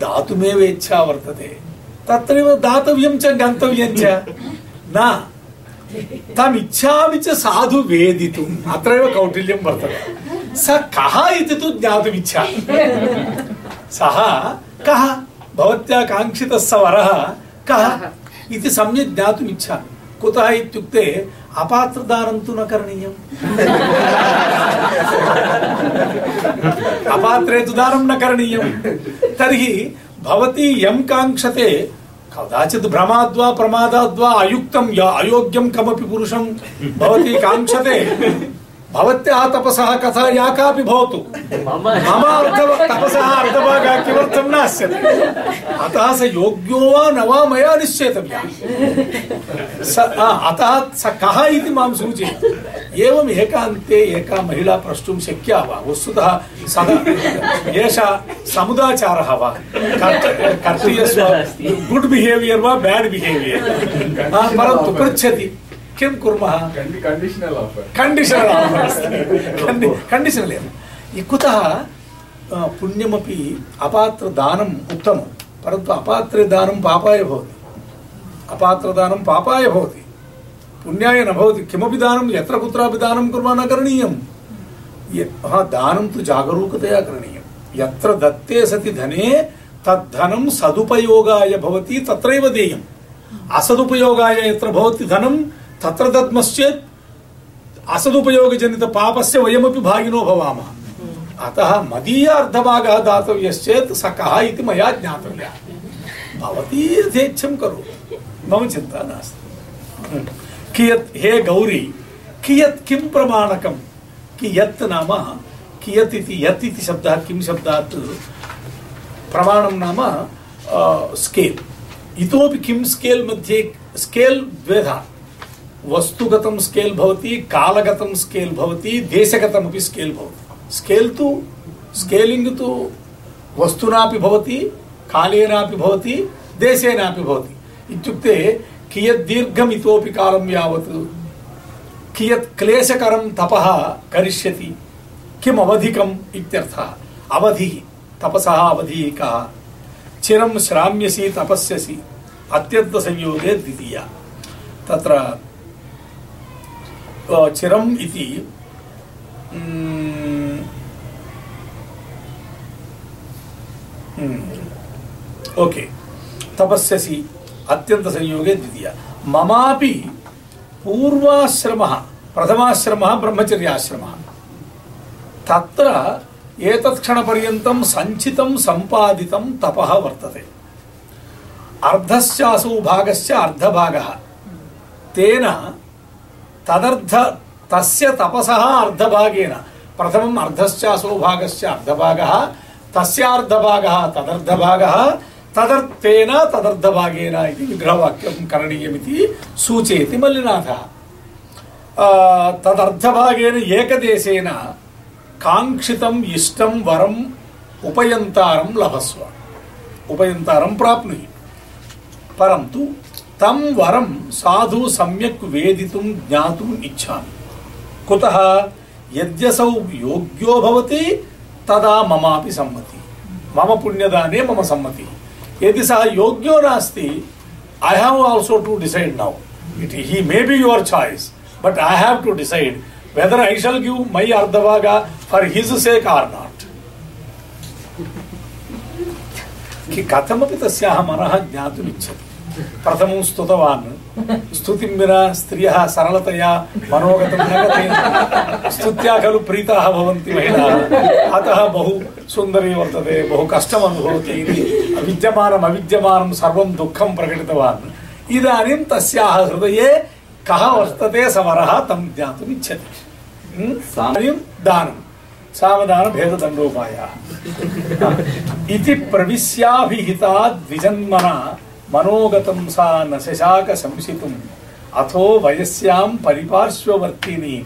दातुमेव इच्छा वर्तते तत्रैव दातव्यं च गन्तव्यं च न तमिच्छामि च साधु वेदितुम् अत्रैव कौटिल्यं वर्तते स कः इति तु ज्ञातुमिच्छा सः कः भवत्या स वरः कः इति सम्यक् ज्ञातुम् कुतः इत्युक्ते अपात्रदानं तु न करणीयम् अपात्रे तु दानं न करणीयं तर्हि भवती यं कदाचित् भ्रमाद्वा प्रमादाद्वा अयुक्तं या अयोग्यं कमपि पुरुषं भवती काङ्क्षते। भवत्याः तपसः कथा या कापि भवतु। मम अर्थ तपसः अर्धभागः किमर्थं नास्यति। अतः स योग्यो वा न वा मया निश्चेतव्यः। स अतः स कः इति माँ सूचयतु। एवम् एकान्ते एका महिला प्रष्टुं शक्या वा? वस्तुतः सदा एषः समुदाचारः वा? कर्त- कर्तव्यस्व गुड् बिहेवियर् वा बेड् बिहेवियर्? परन्तु पृच्छति। किं कुर्मः? कण्डिशनल् आफर् कण्डिशनल् एव कुतः पुण्यमपि अपात्रदानम् उत्तमं. परन्तु अपात्रे दानं पापाय भवति। अपात्रदानं पापाय भवति। पुण्याय न भवति। किमपि दानं यत्र कुत्रापि दानं कुर्मः न करणीयं। य- हा दानं तु जागरूकतया करणीयं। यत्र दत्ते सति धने तद्धनं सदुपयोगाय भवति तत्रैव देयम्। असदुपयोगाय यत्र भवति धनं तत्र दद्मश्चेत् असदुपयोगजनित पापस्य वयमपि भागिनो भवामः। अतः मदीय अर्धभागः दातव्यश्चेत् स कः इति मया ज्ञातव्यः। भवती यथेच्छं करोतु। मम चिन्ता नास्ति। कियत् हे गौरी, कियत् किं प्रमाणकं? कियत् नाम? कियत् इति, यत् इति शब्दः, किं शब्दात्? प्रमाणं नाम स्केल् इतोपि किं स्केल् मध्ये स्केल् द्वेधा। वस्तुगतं स्केल् भवति, कालगतं स्केल् भवति, देशगतमपि स्केल् भवति। स्केल् तु स्केलिङ्ग् तु वस्तुनापि भवति, कालेनापि भवति, देशेनापि भवति। इत्युक्ते कियत् दीर्घम् इतोपि कालं यावत्, कियत् क्लेशकरं तपः करिष्यति किम् अवधिकम् इत्यर्थः, अवधिः, तपसः अवधिः कः चिरं श्राम्यसि, तपस्यसि, अत्यन्तसंयोगे द्वितीया। तत्र चिरम् इति ओके, तपस्यसि, अत्यन्तसंयोगे द्वितीया। ममापि पूर्वाश्रमः, प्रथमाश्रमः, ब्रह्मचर्याश्रमः। तत्र एतत् क्षणपर्यन्तं सञ्चितं, सम्पादितं, तपः वर्तते। अर्धस्यासौ भागस्य अर्धभागः। तेन तदर्ध तस्य तपसः अर्धभागेन। प्रथमम् अर्धश्चासो भागस्य अर्धभागः तस्यार्धभागः तदर्धभागः तदर्थेन तदर्धभागेन इति विग्रहवाक्यं करणीयमिति सूचयति मल्लिनाथः। आ, तदर्थभागेन एकदेशेन काङ्क्षितम् इष्टं वरम् उपयन्तारं लभस्व। उपयन्तारं प्राप्नुहि। परन्तु तं वरं साधु सम्यक् वेदितुं ज्ञातुम् इच्छामि। कुतः यद्यसौ योग्यो भवति, तदा ममापि सम्मतिः। मम पुण्यदाने मम सम्मतिः। यदि सः योग्यो नास्ति I have also to decide now it he may be your choice but I have to decide whether I shall give my अर्धभाग for his sake are not कि कथमपि तस्याः मनः ज्ञातुमिच्छति प्रथमं स्तुतवान्। स्तुतिं विना स्त्रियः सरलतया मनोगतं न गतेन स्तुत्या खलु प्रीताः भवन्ति महिलाः। अतः बहु सुन्दरी वर्तते, बहु कष्टम् अनुभवति इति विद्यमानम् अविद्यमानं सर्वं दुःखं प्रकटितवान्। इदानीं तस्याः हृदये कः वर्तते सवरः तं ज्ञातुम् इच्छति। हं? इदानीं दानं। सावधानभेददण्डोपायाः। इति प्रविश्याभिहिता द्विजन्मना मनोगतं सा न शशाक संसितुम् अथो वयस्यां परिपार्श्ववर्तिनीं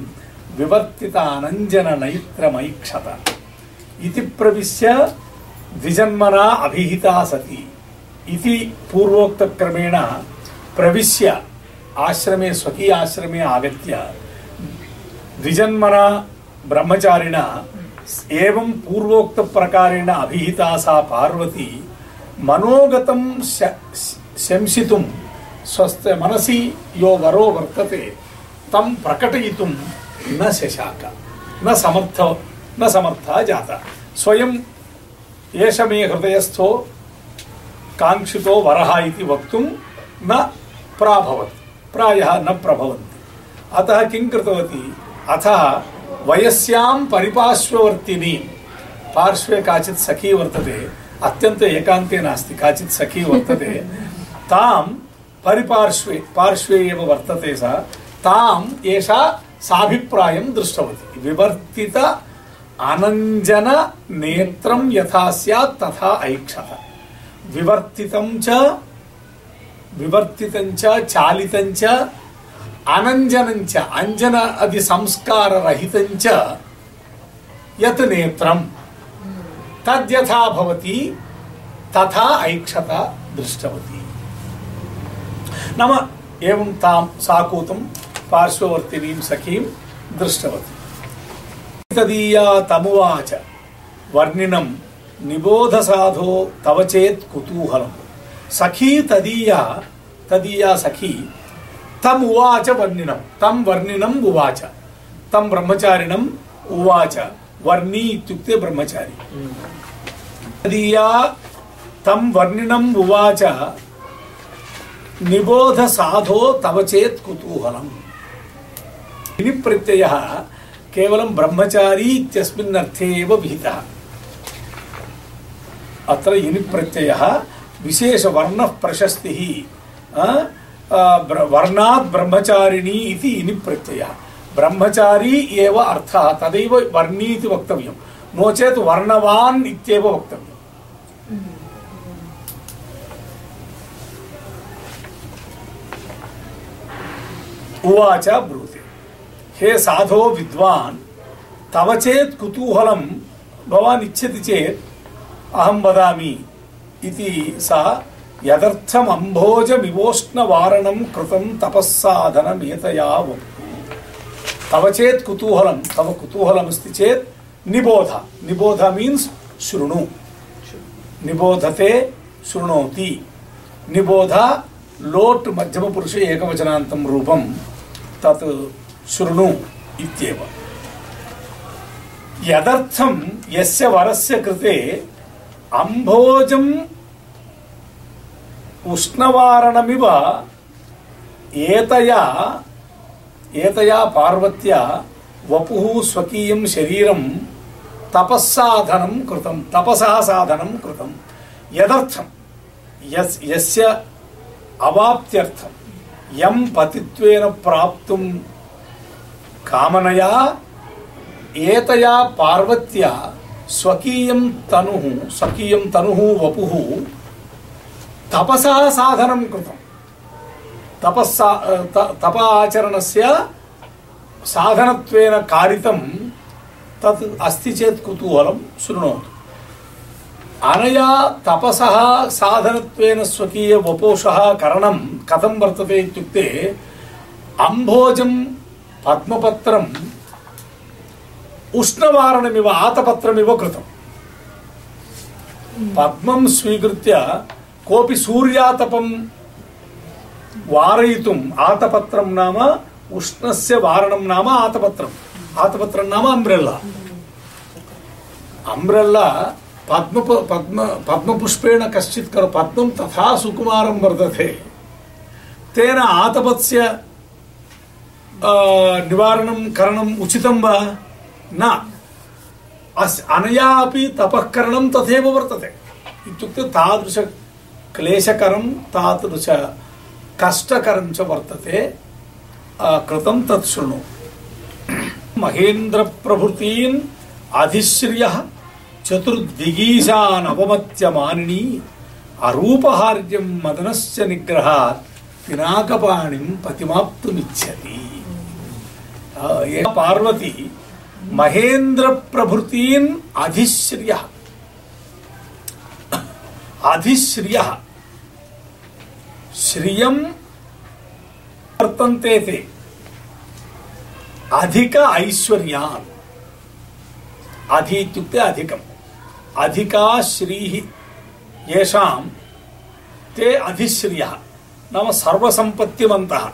विवर्तितानञ्जन नैत्रमैक्षत इति प्रविश्य द्विजन्मना अभिहिता सती इति पूर्वोक्तक्रमेण प्रविश्य आश्रमे स्वकीय आश्रमे आगत्य द्विजन्मना ब्रह्मचारिणा एवं पूर्वोक्त प्रकारेण अभिहिता शंसितुं स्वस्य मनसि यो वरो वर्तते। तं प्रकटयितुं न शशाक न समर्थ, न समर्था जाता। स्वयं एष मे हृदयस्थो काङ्क्षितो वरः इति वक्तुं न प्राभवत्। प्रायः न प्रभवन्ति। अतः किं कृतवती? अतः वयस्यां परिपार्श्ववर्तिनी। पार्श्वे काचित् सखी वर्तते। अत्यन्त एकान्ते नास्ति। काचित् सखी वर्तते। तां परिपार्श्वे, पार्श्वे एव वर्तते सा, ताम् एषा साभिप्रायं दृष्टवती। विवर्तित अनञ्जन नेत्रं यथा स्यात् तथा ऐक्षत विवर्तितं च विवर्तितं च, चालितं च, अनञ्जनं च, अञ्जन अदि संस्काररहितं च, यत् नेत्रं। तद्यथा भवति, तथा ऐक्षत दृष्टवती। नाम एवं तां साकूतं पार्श्ववर्तिनीं सखीं दृष्टवती। तदीया तमुवाच वर्णिनं निबोध साधो तव चेत् कुतूहलं सखी तदीया तदीया सखी तम उवाच वर्णिनं तं वर्णिनम् उवाच तं ब्रह्मचारिणम् उवाच वर्णी इत्युक्ते ब्रह्मचारी। तदीया तं वर्णिनम् उवाच निबोध साधो तव चेत् कुतूहलम्। इति प्रत्ययः केवलं ब्रह्मचारी इत्यस्मिन् अर्थे एव विहितः। अत्र इनि प्रत्ययः विशेषवर्णः प्रशस्तिः अ, अ, ब्र- वर्णात् ब्रह्मचारिणी इति इनि प्रत्ययः ब्रह्मचारी एव अर्थः तदैव वर्णी इति वक्तव्यं नो चेत् उवाच ब्रूते। हे साधो विद्वान्, तव चेत् कुतूहलं भवान् इच्छति चेत् अहं वदामि इति सा यदर्थम् अम्भोजमिवोष्णवारणं कृतं तपस्साधनमेतया वक्तु तव चेत् कुतूहलं, तव कुतूहलमस्ति चेत् निबोध। निबोध मीन्स् शृणु। निबोधते शृणोति। निबोध लोट् मध्यमपुरुषे एकवचनान्तं रूपं तत् शृणु इत्येव। यदर्थं यस्य वरस्य कृते अम्भोजम् उष्णवारणमिव एतया एतया पार्वत्या वपुः स्वकीयं शरीरं तपस्साधनं कृतं तपसः साधनं कृतं। यदर्थं, यस्, यस्य अवाप्त्यर्थं यं पतित्वेन प्राप्तुं कामनया एतया पार्वत्या स्वकीयं तनुः स्वकीयं तनुः वपुः तपसः साधनं कृतं तपस्सा त- तप आचरणस्य साधनत्वेन कारितं तत् अस्ति चेत् कुतूहलं शृणोतु अनया तपसः साधनत्वेन स्वकीय वपोषः करणं कथं वर्तते इत्युक्ते अम्भोजं पद्मपत्रम् उष्णवारणमिव आतपत्रमिव कृतम्। पद्मं स्वीकृत्य कोऽपि सूर्यातपं वारयितुम् आतपत्रं नाम उष्णस्य वारणं नाम आतपत्रम्। आतपत्रं नाम अम्ब्रेल्ला। अम्ब्रेल्ला पद्म पद्म, पद्मपुष्पेण कश्चित् करो पद्मं तथा सुकुमारं वर्तते तेन आतपस्य निवारणं करणम् उचितं वा? न। अस्, अनया अपि तपः करणं तथैव वर्तते। इत्युक्ते तादृश क्लेशकरं, तादृश कष्टकरं च वर्तते। कृतं तत् शृणु। महेन्द्रप्रभृतीन् अधिश्रियः। चतुर्दिगीशान् अपमत्य मदनश्च निग्रहात्, पिनाकपाणिं पतिमाप्तुमिच्छति। पार्वती, महेन्द्रप्रभृतीन् अधिश्रियः। अधिश्रियः। श्रियं वर्तन्ते ते। अधिक ऐश्वर्यान्। अधि इत्युक्ते अधिकम्। अधिका श्रीः येषां ते अधिश्रियः। नाम सर्वसम्पत्तिमन्तः।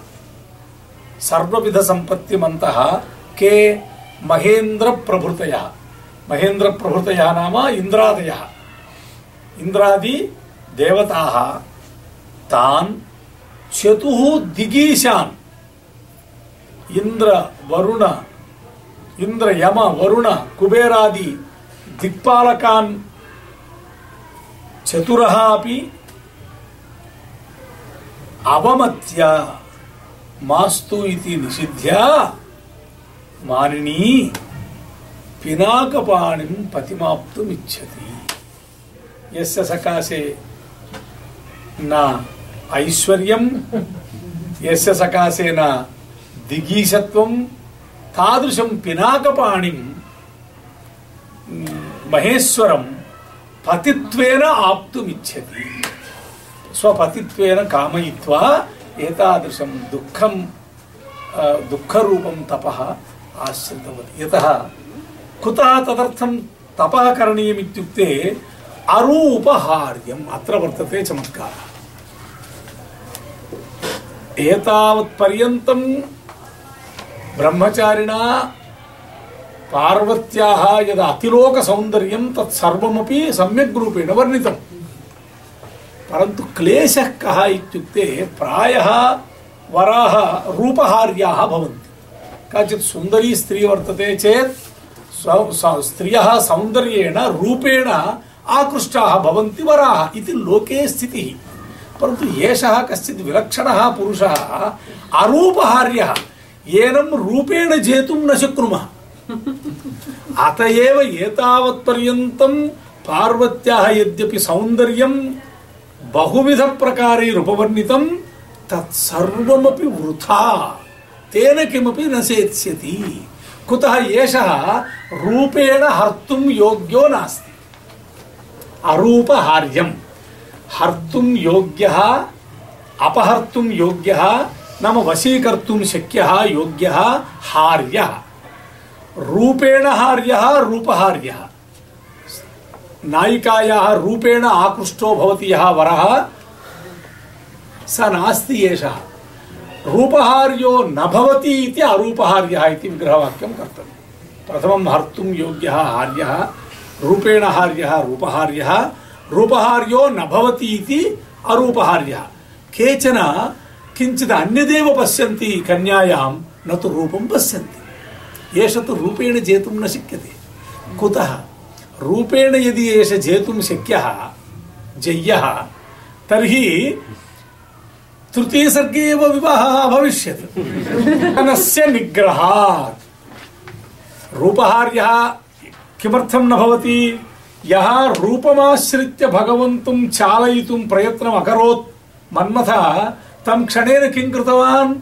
सर्वविधसम्पत्तिमन्तः के महेन्द्रप्रभृतयः। महेन्द्रप्रभृतयः नाम इन्द्रादयः। इन्द्रादि देवताः तान् चतुः दिगीशान्। इंद्र वरुण इंद्र यम वरुण, कुबेरादि दिक्पालकान् चतुरः अपि अवमत्य मास्तु इति निषिध्य मानिनी पिनाकपाणिं पतिमाप्तुमिच्छति। यस्य सकाशे न ऐश्वर्यं, यस्य सकाशे न दिगीशत्वं, तादृशं पिनाकपाणिं महेश्वरं पतित्वेन आप्तुमिच्छति। स्वपतित्वेन कामयित्वा एतादृशं दुःखं दुःखरूपं तपः आश्रितवती। यतः कुतः तदर्थं तपः करणीयम् इत्युक्ते अरूपहार्यम्, अत्र वर्तते चमत्कारः। एतावत्पर्यन्तं ब्रह्मचारिणा पार्वत्याः यद् अतिलोकसौन्दर्यं तत्सर्वमपि सम्यक् रूपेण वर्णितम् परन्तु क्लेशः कः इत्युक्ते प्रायः वराः रूपहार्याः भवन्ति। काचित् सुन्दरी स्त्री वर्तते चेत् स्त्रियः सौन्दर्येण रूपेण आकृष्टाः भवन्ति वराः इति लोके स्थितिः। परन्तु एषः कश्चित् विलक्षणः पुरुषः अरूपहार्यः एनं रूपेण जेतुं न शक्नुमः। अत एव एतावत्पर्यन्तं पार्वत्याः यद्यपि सौन्दर्यं बहुविधप्रकारैरुपवर्णितं तत्सर्वमपि वृथा। तेन किमपि न सेत्स्यति। कुतः एषः रूपेण हर्तुं योग्यो नास्ति। अरूपहार्यं हर्तुं योग्यः, अपहर्तुं योग्यः, नाम वशीकर्तुं शक्यः, योग्यः हार्यः। रूपेण हार्यः रूपहार्यः नायिकायाः रूपेण आकृष्टो भवति यः वरः, स नास्ति एषः। रूपहार्यो न भवति इति अरूपहार्यः इति विग्रहवाक्यं कर्तव्यं प्रथमं हर्तुं योग्यः हार्यः, रूपेण हार्यः, रूपहार्यः। रूपहार्यो न भवति इति अरूपहार्यः। केचन किञ्चित् अन्यदेव पश्यन्ति कन्यायां, न तु रूपं पश्यन्ति। एष तु रूपेण जेतुं न शक्यते कुतः? रूपेण यदि एष जेतुं शक्यः जय्यः तर्हि तृतीयसर्गे एव विवाहः अभविष्यत् धनस्य निग्रहात्। रूपहार्यः किमर्थं न भवति? यः रूपमाश्रित्य भगवन्तं चालयितुं प्रयत्नम् अकरोत् मन्मथः तं क्षणेन किं कृतवान्।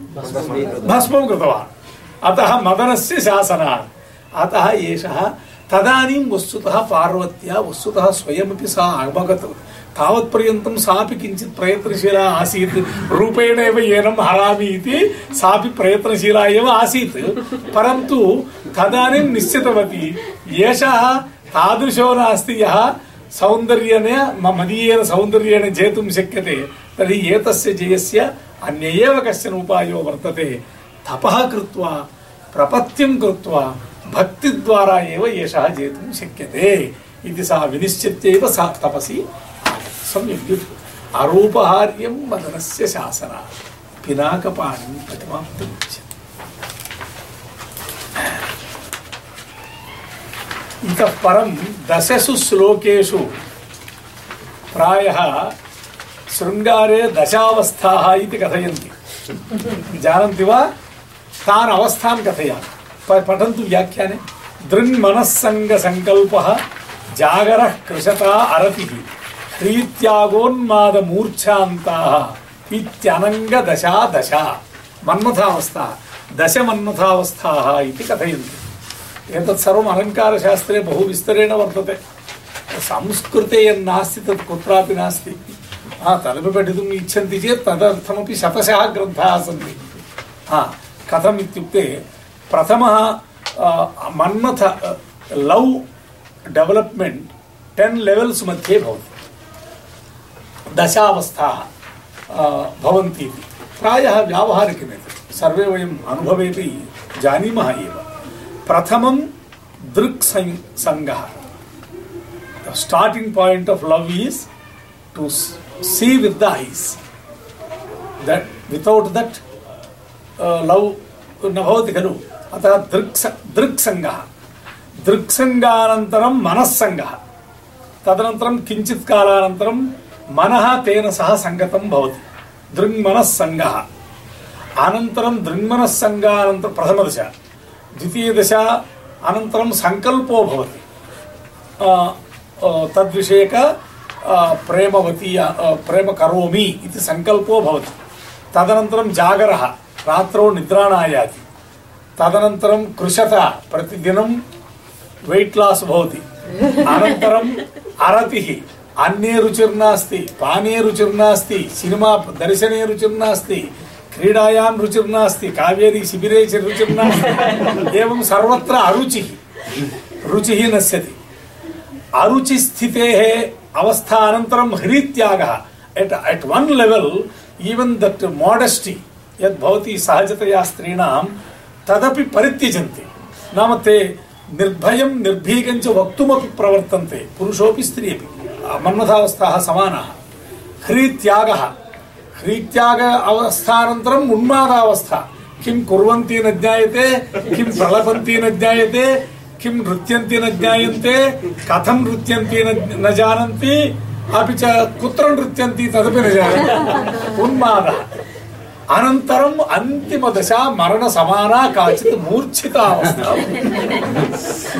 भस्मं कृतवान्। अतः मदनस्य शासनात्। अतः एषः तदानीं वस्तुतः पार्वत्या वस्तुतः स्वयमपि सा अवगत। तावत्पर्यन्तं सापि किञ्चित् प्रयत्नशीला आसीत्। रूपेण एव एनं हरामि इति सापि प्रयत्नशीला एव आसीत्। परन्तु तदानीं निश्चितवती एषः तादृशो नास्ति। यः सौन्दर्येण मदीयेन सौन्दर्येण जेतुं शक्यते, तर्हि एतस्य जयस्य अन्य एव कश्चन उपायो वर्तते। तपः कृत्वा प्रपत्तिं कृत्वा, भक्तिद्वारा एव एषः जेतुं शक्यते। इति सा विनिश्चित्यैव सा तपसि सम्यक् युक् अरूपहार्यं मदनस्य शासना। पिनाकपाणिं प्रतिमाप्तुमिच्छति इतः परं दशसु श्लोकेषु प्रायः शृङ्गारे दशावस्थाः इति कथयन्ति। जानन्ति वा? तान् अवस्थान् कथयामि। पठन्तु व्याख्याने। दृङ्मनस्सङ्गसङ्कल्पः जागरः कृशता अरतिः। ह्रीत्यागोन्मादमूर्च्छान्ताः इत्यनङ्गदशा दशा मन्मथावस्था, दशमन्मथावस्थाः इति कथयन्ति। एतत् सर्वम् अलङ्कारशास्त्रे बहु विस्तरेण वर्तते। संस्कृते यन्नास्ति, तत् कुत्रापि नास्ति। तदपि पठितुम् इच्छन्ति चेत् तदर्थमपि शतशः ग्रन्थाः सन्ति। हा कथम् इत्युक्ते प्रथमः Manmatha love development ten levels मध्ये भवति। दशावस्थाः भवन्ति इति। प्रायः सर्वे वयम् अनुभवेपि जानीमः एव। प्रथमं दृक् सं- सङ्गः। The starting point of love is to s- see with the eyes. That uh, न भवति खलु अतः दृक् दृक्सङ्गः दृक्सङ्गानन्तरं मनस्सङ्गः तदनन्तरं किञ्चित् कालानन्तरं मनः तेन सह सङ्गतं भवति दृङ्मनस्सङ्गः अनन्तरं दृङ्मनस्सङ्गानन्तरं प्रथमदशा द्वितीयदशा अनन्तरं सङ्कल्पो भवति तद्विषयक प्रेमवती प्रेम करोमि इति सङ्कल्पो भवति तदनन्तरं जागरः रात्रो निद्रा नायाति तदनन्तरं कृशता, प्रतिदिनं वेट लास् भवति। अनन्तरम् अरतिः, अन्ये रुचिर्नास्ति पाने रुचिर्नास्ति सिनिमा दर्शने रुचिर्नास्ति क्रीडायां रुचिर्नास्ति कावेरी शिबिरे रुचिर्नास्ति एवं सर्वत्र अरुचिः, रुचिः नश्यति। अरुचिस्थितेः अवस्था अनन्तरं ह्रीत्यागः at at one level even that modesty यद्भवति सहजतया स्त्रीणां, तदपि परित्यजन्ति। नाम ते निर्भयं निर्भीकं च वक्तुमपि प्रवर्तन्ते। पुरुषोऽपि स्त्री अपि मन्मथावस्थाः समानाः। ह्रीत्यागः। ह्रीत्याग अवस्थानन्तरम् उन्मादावस्था। किं कुर्वन्ती न ज्ञायते, किं प्रलपन्ती न ज्ञायते, किं नृत्यन्ती न ज्ञायन्ते, कथं नृत्यन्ती न जानन्ति, अपि च कुत्र नृत्यन्ति तदपि न जानन्ति। उन्मादः। अनन्तरम् अन्तिमदशा मरणसमाना काचित् मूर्छिता अवस्था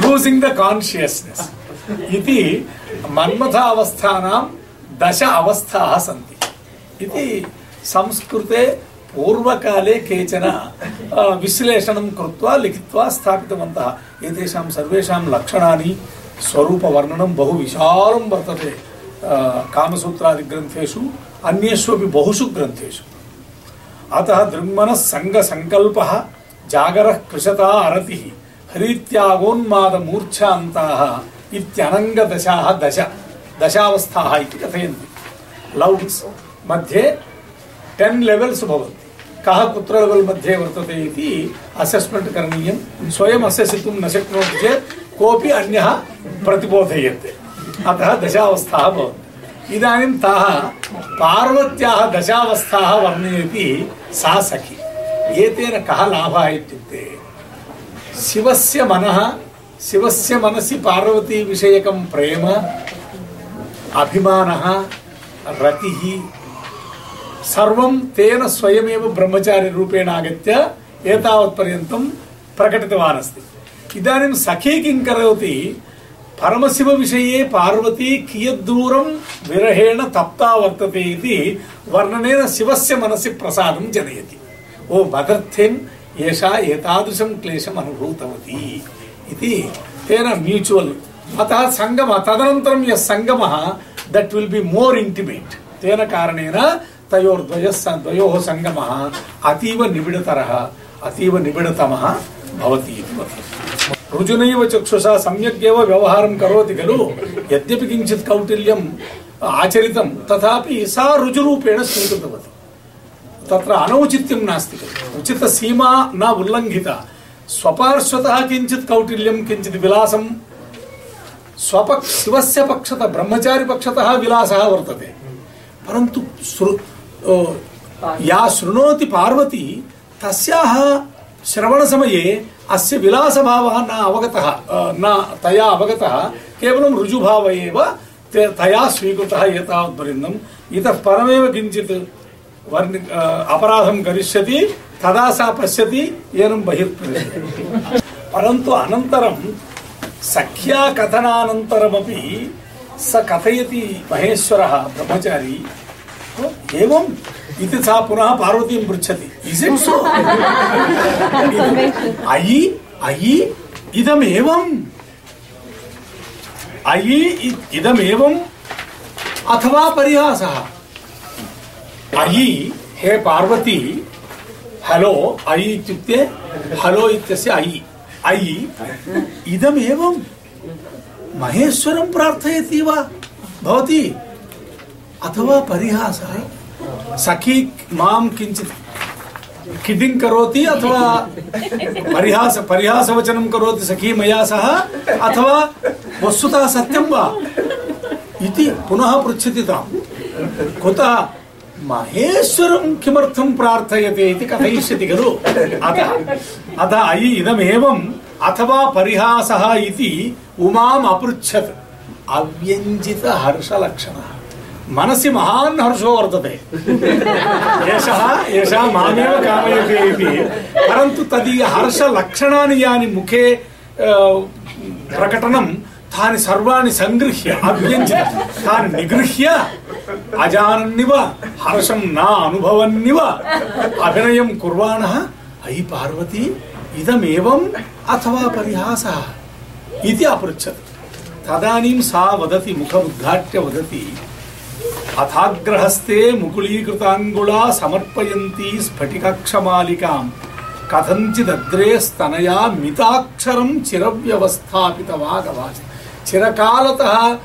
लूसिङ्ग् द कान्शियस्नेस् इति मन्मथावस्थानां दश अवस्थाः सन्ति इति संस्कृते पूर्वकाले केचन अ, विश्लेषणं कृत्वा लिखित्वा स्थापितवन्तः एतेषां सर्वेषां लक्षणानि स्वरूपवर्णनं बहु विशालं वर्तते अ, कामसूत्रादिग्रन्थेषु अन्येष्वपि बहुषु ग्रन्थेषु अतः दृङ्मनः सङ्गसङ्कल्पः जागरः कृशता अरतिः, हरीत्यागोन्मादमूर्च्छान्ताः इत्यनङ्गदशाः दश, दशावस्थाः इति कथयन्ति। मध्ये टेन् लेवेल्स् भवन्ति। कुत्र लेवल् मध्ये वर्तते इति असेस्मेण्ट् करणीयं। स्वयम् असेसितुं न शक्नोति चेत् कोऽपि अन्यः प्रतिबोधयते। अतः दशावस्थाः भवन्ति। इदानीं ताः पार्वत्याः दशावस्थाः वर्णयति। सा सखी। एतेन कः लाभः इत्युक्ते, शिवस्य मनः, शिवस्य मनसि पार्वतीविषयकं प्रेम, अभिमानः, रतिः, सर्वं तेन स्वयमेव ब्रह्मचारिरूपेण आगत्य एतावत्पर्यन्तं प्रकटितवान् अस्ति इदानीं सखी किं करोति परमशिवविषये पार्वती कियद्दूरं विरहेण तप्ता वर्तते इति वर्णनेन शिवस्य मनसि प्रसादं जनयति। ओ मदर्थेन एषा एतादृशं क्लेशम् अनुभूतवती। इति तेन म्यूचुवल् अतः सङ्गमः तदनन्तरं यः सङ्गमः that will be more intimate तेन कारणेन तयोर्द्वयः द्वयोः सङ्गमः अतीव निबिडतरः, अतीव निबिडतमः भवति इति वदति ऋजुनैव चक्षुषा सम्यक् एव व्यवहारं करोति खलु? यद्यपि किञ्चित् कौटिल्यम् आचरितं, तथापि सा ऋजुरूपेण स्वीकृतवती। तत्र अनौचित्यं नास्ति खलु। उचितसीमा न उल्लङ्घिता। स्वपार्श्वतः किञ्चित् कौटिल्यं, किञ्चित् विलासं। स्वपक्ष, शिवस्य पक्षतः ब्रह्मचारिपक्षतः विलासः वर्तते। परन्तु श्रु या शृणोति पार्वती, तस्याः श्रवणसमये अस्य विलासभावः न अवगतः न तया अवगतः केवलं ऋजुभाव एव ते- तया स्वीकृतः एतावत्पर्यन्तम् इतः परमेव किञ्चित् वर्णि अपराधं करिष्यति तदा सा पश्यति एनं बहिर्प्रविशति परन्तु अनन्तरं सख्या कथनानन्तरमपि स कथयति महेश्वरः ब्रह्मचारी। "ओ, एवम् इति सा पुनः पार्वतीं पृच्छति। इस् इट् सो अयि अयि इदमेवम्। अयि इदमेवम् अथवा परिहासः। अयि हे पार्वती हलो अयि इत्युक्ते हलो इत्यस्य अयि। अयि इदमेवं महेश्वरं प्रार्थयति वा? भवती? अथवा परिहासः? सखी माँ किञ्चित् किडिङ् करोति अथवा परिहास परिहासवचनं करोति सखी मया सह अथवा वस्तुतः सत्यं वा इति पुनः पृच्छति ताम् कुतः महेश्वरं किमर्थं प्रार्थयते इति कथयिष्यति खलु अतः अतः अयि इदमेवम् अथवा परिहासः इति उमाम् अपृच्छत् अव्यञ्जितहर्षलक्षणः मनसि महान् हर्षो वर्तते एषः एषः मामेव कामयति इति परन्तु तदीय हर्षलक्षणानि यानि मुखे प्रकटनं तानि सर्वाणि सङ्गृह्य अव्यञ्जित तानि निगृह्य अजानन्निव हर्षं न अनुभवन्निव अभिनयं कुर्वाणः अयि पार्वती इदमेवम् अथवा परिहासः इति अपृच्छत् तदानीं सा वदति मुखमुद्घाट्य वदति अथाग्रहस्ते मुकुलीकृताङ्गुला समर्पयन्ती स्फटिकक्षमालिकां। कथञ्चिदग्रे स्तनया मिताक्षरं चिरव्यवस्थापितवागवाच चिरकालतः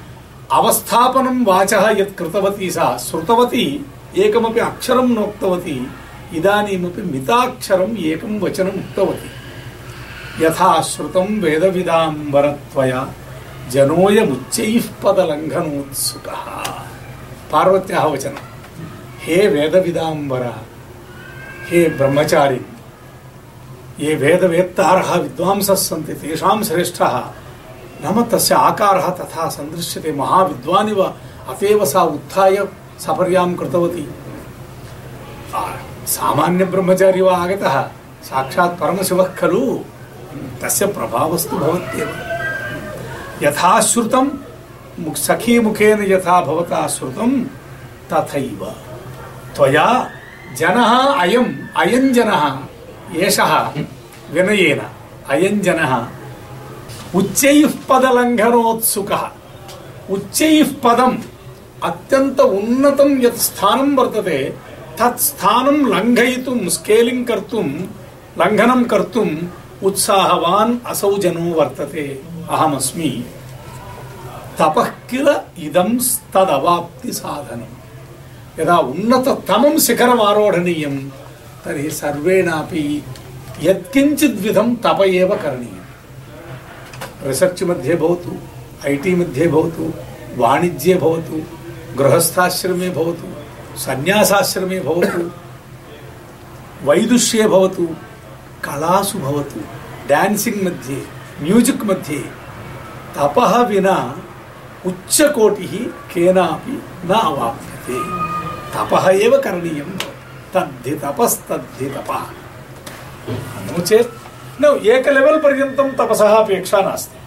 अवस्थापनं वाचः यत् कृतवती सा। श्रुतवती, एकमपि अक्षरं नोक्तवती, इदानीमपि मिताक्षरम् एकं वचनम् उक्तवती। यथा श्रुतं वेदविदाम्बरत्वया, जनोयमुच्चैः पदलङ्घनोत्सुकः। पार्वत्याः वचनं हे वेद वेदविदाम्बर हे ब्रह्मचारी ये वेदवेत्तारः विद्वांसः सन्ति तेषां श्रेष्ठः नाम तस्य आकारः तथा सन्दृश्यते महाविद्वानिव अतएव सा उत्थाय सपर्यां कृतवती सामान्यब्रह्मचारी वा आगतः साक्षात् परमशिवः खलु तस्य प्रभावस्तु भवत्येव मुख- सखीमुखेन यथा भवता श्रुतं तथैव। त्वया जनः अयम् अयं जनः एषः विनयेन अयं जनः उच्चैः पदलङ्घनोत्सुकः। उच्चैः पदम् अत्यन्त उन्नतं यत् स्थानं वर्तते, तत् स्थानं लङ्घयितुं, स्केलिङ्ग् कर्तुं, लङ्घनं कर्तुम् उत्साहवान् असौ जनो वर्तते। अहमस्मि। तपः किल इदं तदवाप्ति साधनम् यदा उन्नततमं शिखरम् आरोढनीयं तर्हि सर्वेणापि यत्किञ्चिद्विधं तप एव करणीयम् रिसर्च् मध्ये भवतु ऐ टी मध्ये भवतु वाणिज्ये भवतु गृहस्थाश्रमे भवतु सन्न्यासाश्रमे भवतु वैदुष्ये भवतु कलासु भवतु डान्सिङ्ग् मध्ये म्यूजिक् मध्ये तपः विना उच्चकोटिः केनापि न अवाप्यते। तपः एव करणीयं। तद्धि तपस्तद्धि तपः। नो चेत् न एक लेवल् पर्यन्तं तपसः अपेक्षा नास्ति।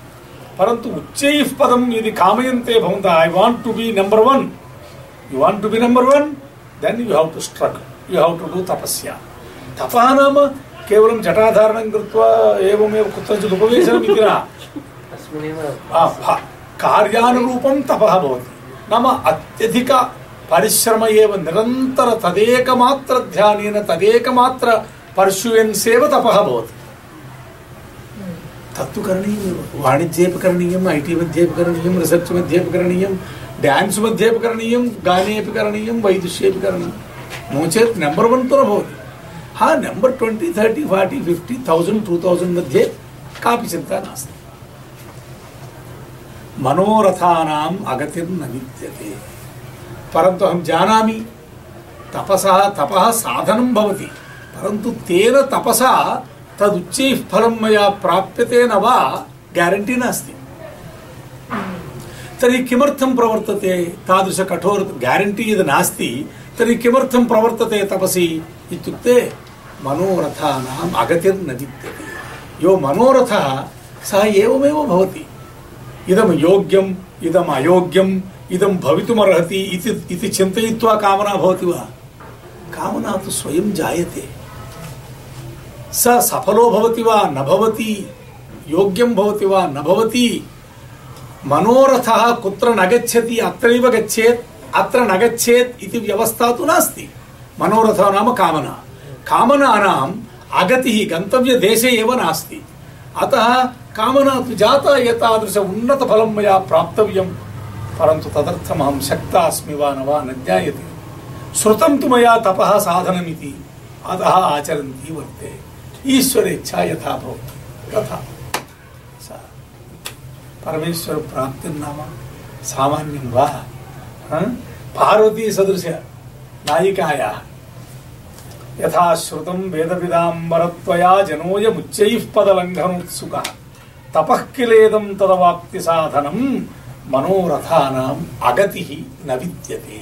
परन्तु उच्चैः पदं यदि कामयन्ते भवन्तः I want to be number one you want to be number one then you have to struggle you have to do तपस्या। तपः नाम केवलं जटाधारणं कृत्वा एवमेव कुत्रचित् उपवेशनम् इति न कार्यानुरूपं तपः भवति। नाम अत्यधिक परिश्रम एव, निरन्तर तदेकमात्र ध्यानेन, तदेकमात्र पर्श्युवेन्स् एव तपः भवति। तत्तु करणीयमेव। वाणिज्येपि करणीयम् ऐ टी मध्येपि करणीयं रिसर्च् मध्येपि करणीयं डान्स् मध्येपि करणीयं गानेपि करणीयं वैदुष्येपि करणीयं नो चेत् नम्बर् वन् तु न भवति। हा number twenty thirty forty fifty thousand two thousand मध्ये कापि चिन्ता नास्ति। मनोरथानाम् अगतिर्न विद्यते। परन्तु अहं जानामि, तपसः, तपः साधनं भवति। परन्तु तेन तपसा तदुच्चैः फलं मया प्राप्यते न वा, ग्यारण्टी नास्ति। तर्हि किमर्थं प्रवर्तते तादृशकठोर ग्यारण्टी यद् नास्ति, तर्हि किमर्थं प्रवर्तते तपसि इत्युक्ते मनोरथानाम् अगतिर्न विद्यते। यो मनोरथः सः एवमेव भवति। इदं योग्यम्, इदम् अयोग्यम् इदं भवितुमर्हति इति इति चिन्तयित्वा कामना भवति वा? कामना तु स्वयं जायते। स सफलो भवति वा? न भवति। योग्यं भवति वा? न भवति। मनोरथः कुत्र न गच्छति, अत्रैव गच्छेत्, अत्र न गच्छेत् इति व्यवस्था तु नास्ति। मनोरथः नाम कामना। कामनानाम् अगतिः, गन्तव्यदेशे एव नास्ति। अतः कामना तु जाता एतादृश उन्नतफलं मया प्राप्तव्यं परन्तु तदर्थमहं शक्ता अस्मि वा न वा न ज्ञायते। श्रुतं तु मया तपः साधनमिति। अतः आचरन्ती वर्ते। ईश्वरेच्छा यथा भवति। तथा। सा। परमेश्वरप्राप्तिर्नाम सामान्यं वा? नायिकायाः। यथा श्रुतं वेदविदाम्बरत्वया जनोऽयमुच्चैः पदलङ्घनोत्सुकः। तपः किलेदं तदवाप्तिसाधनं मनोरथानाम् अगतिः न विद्यते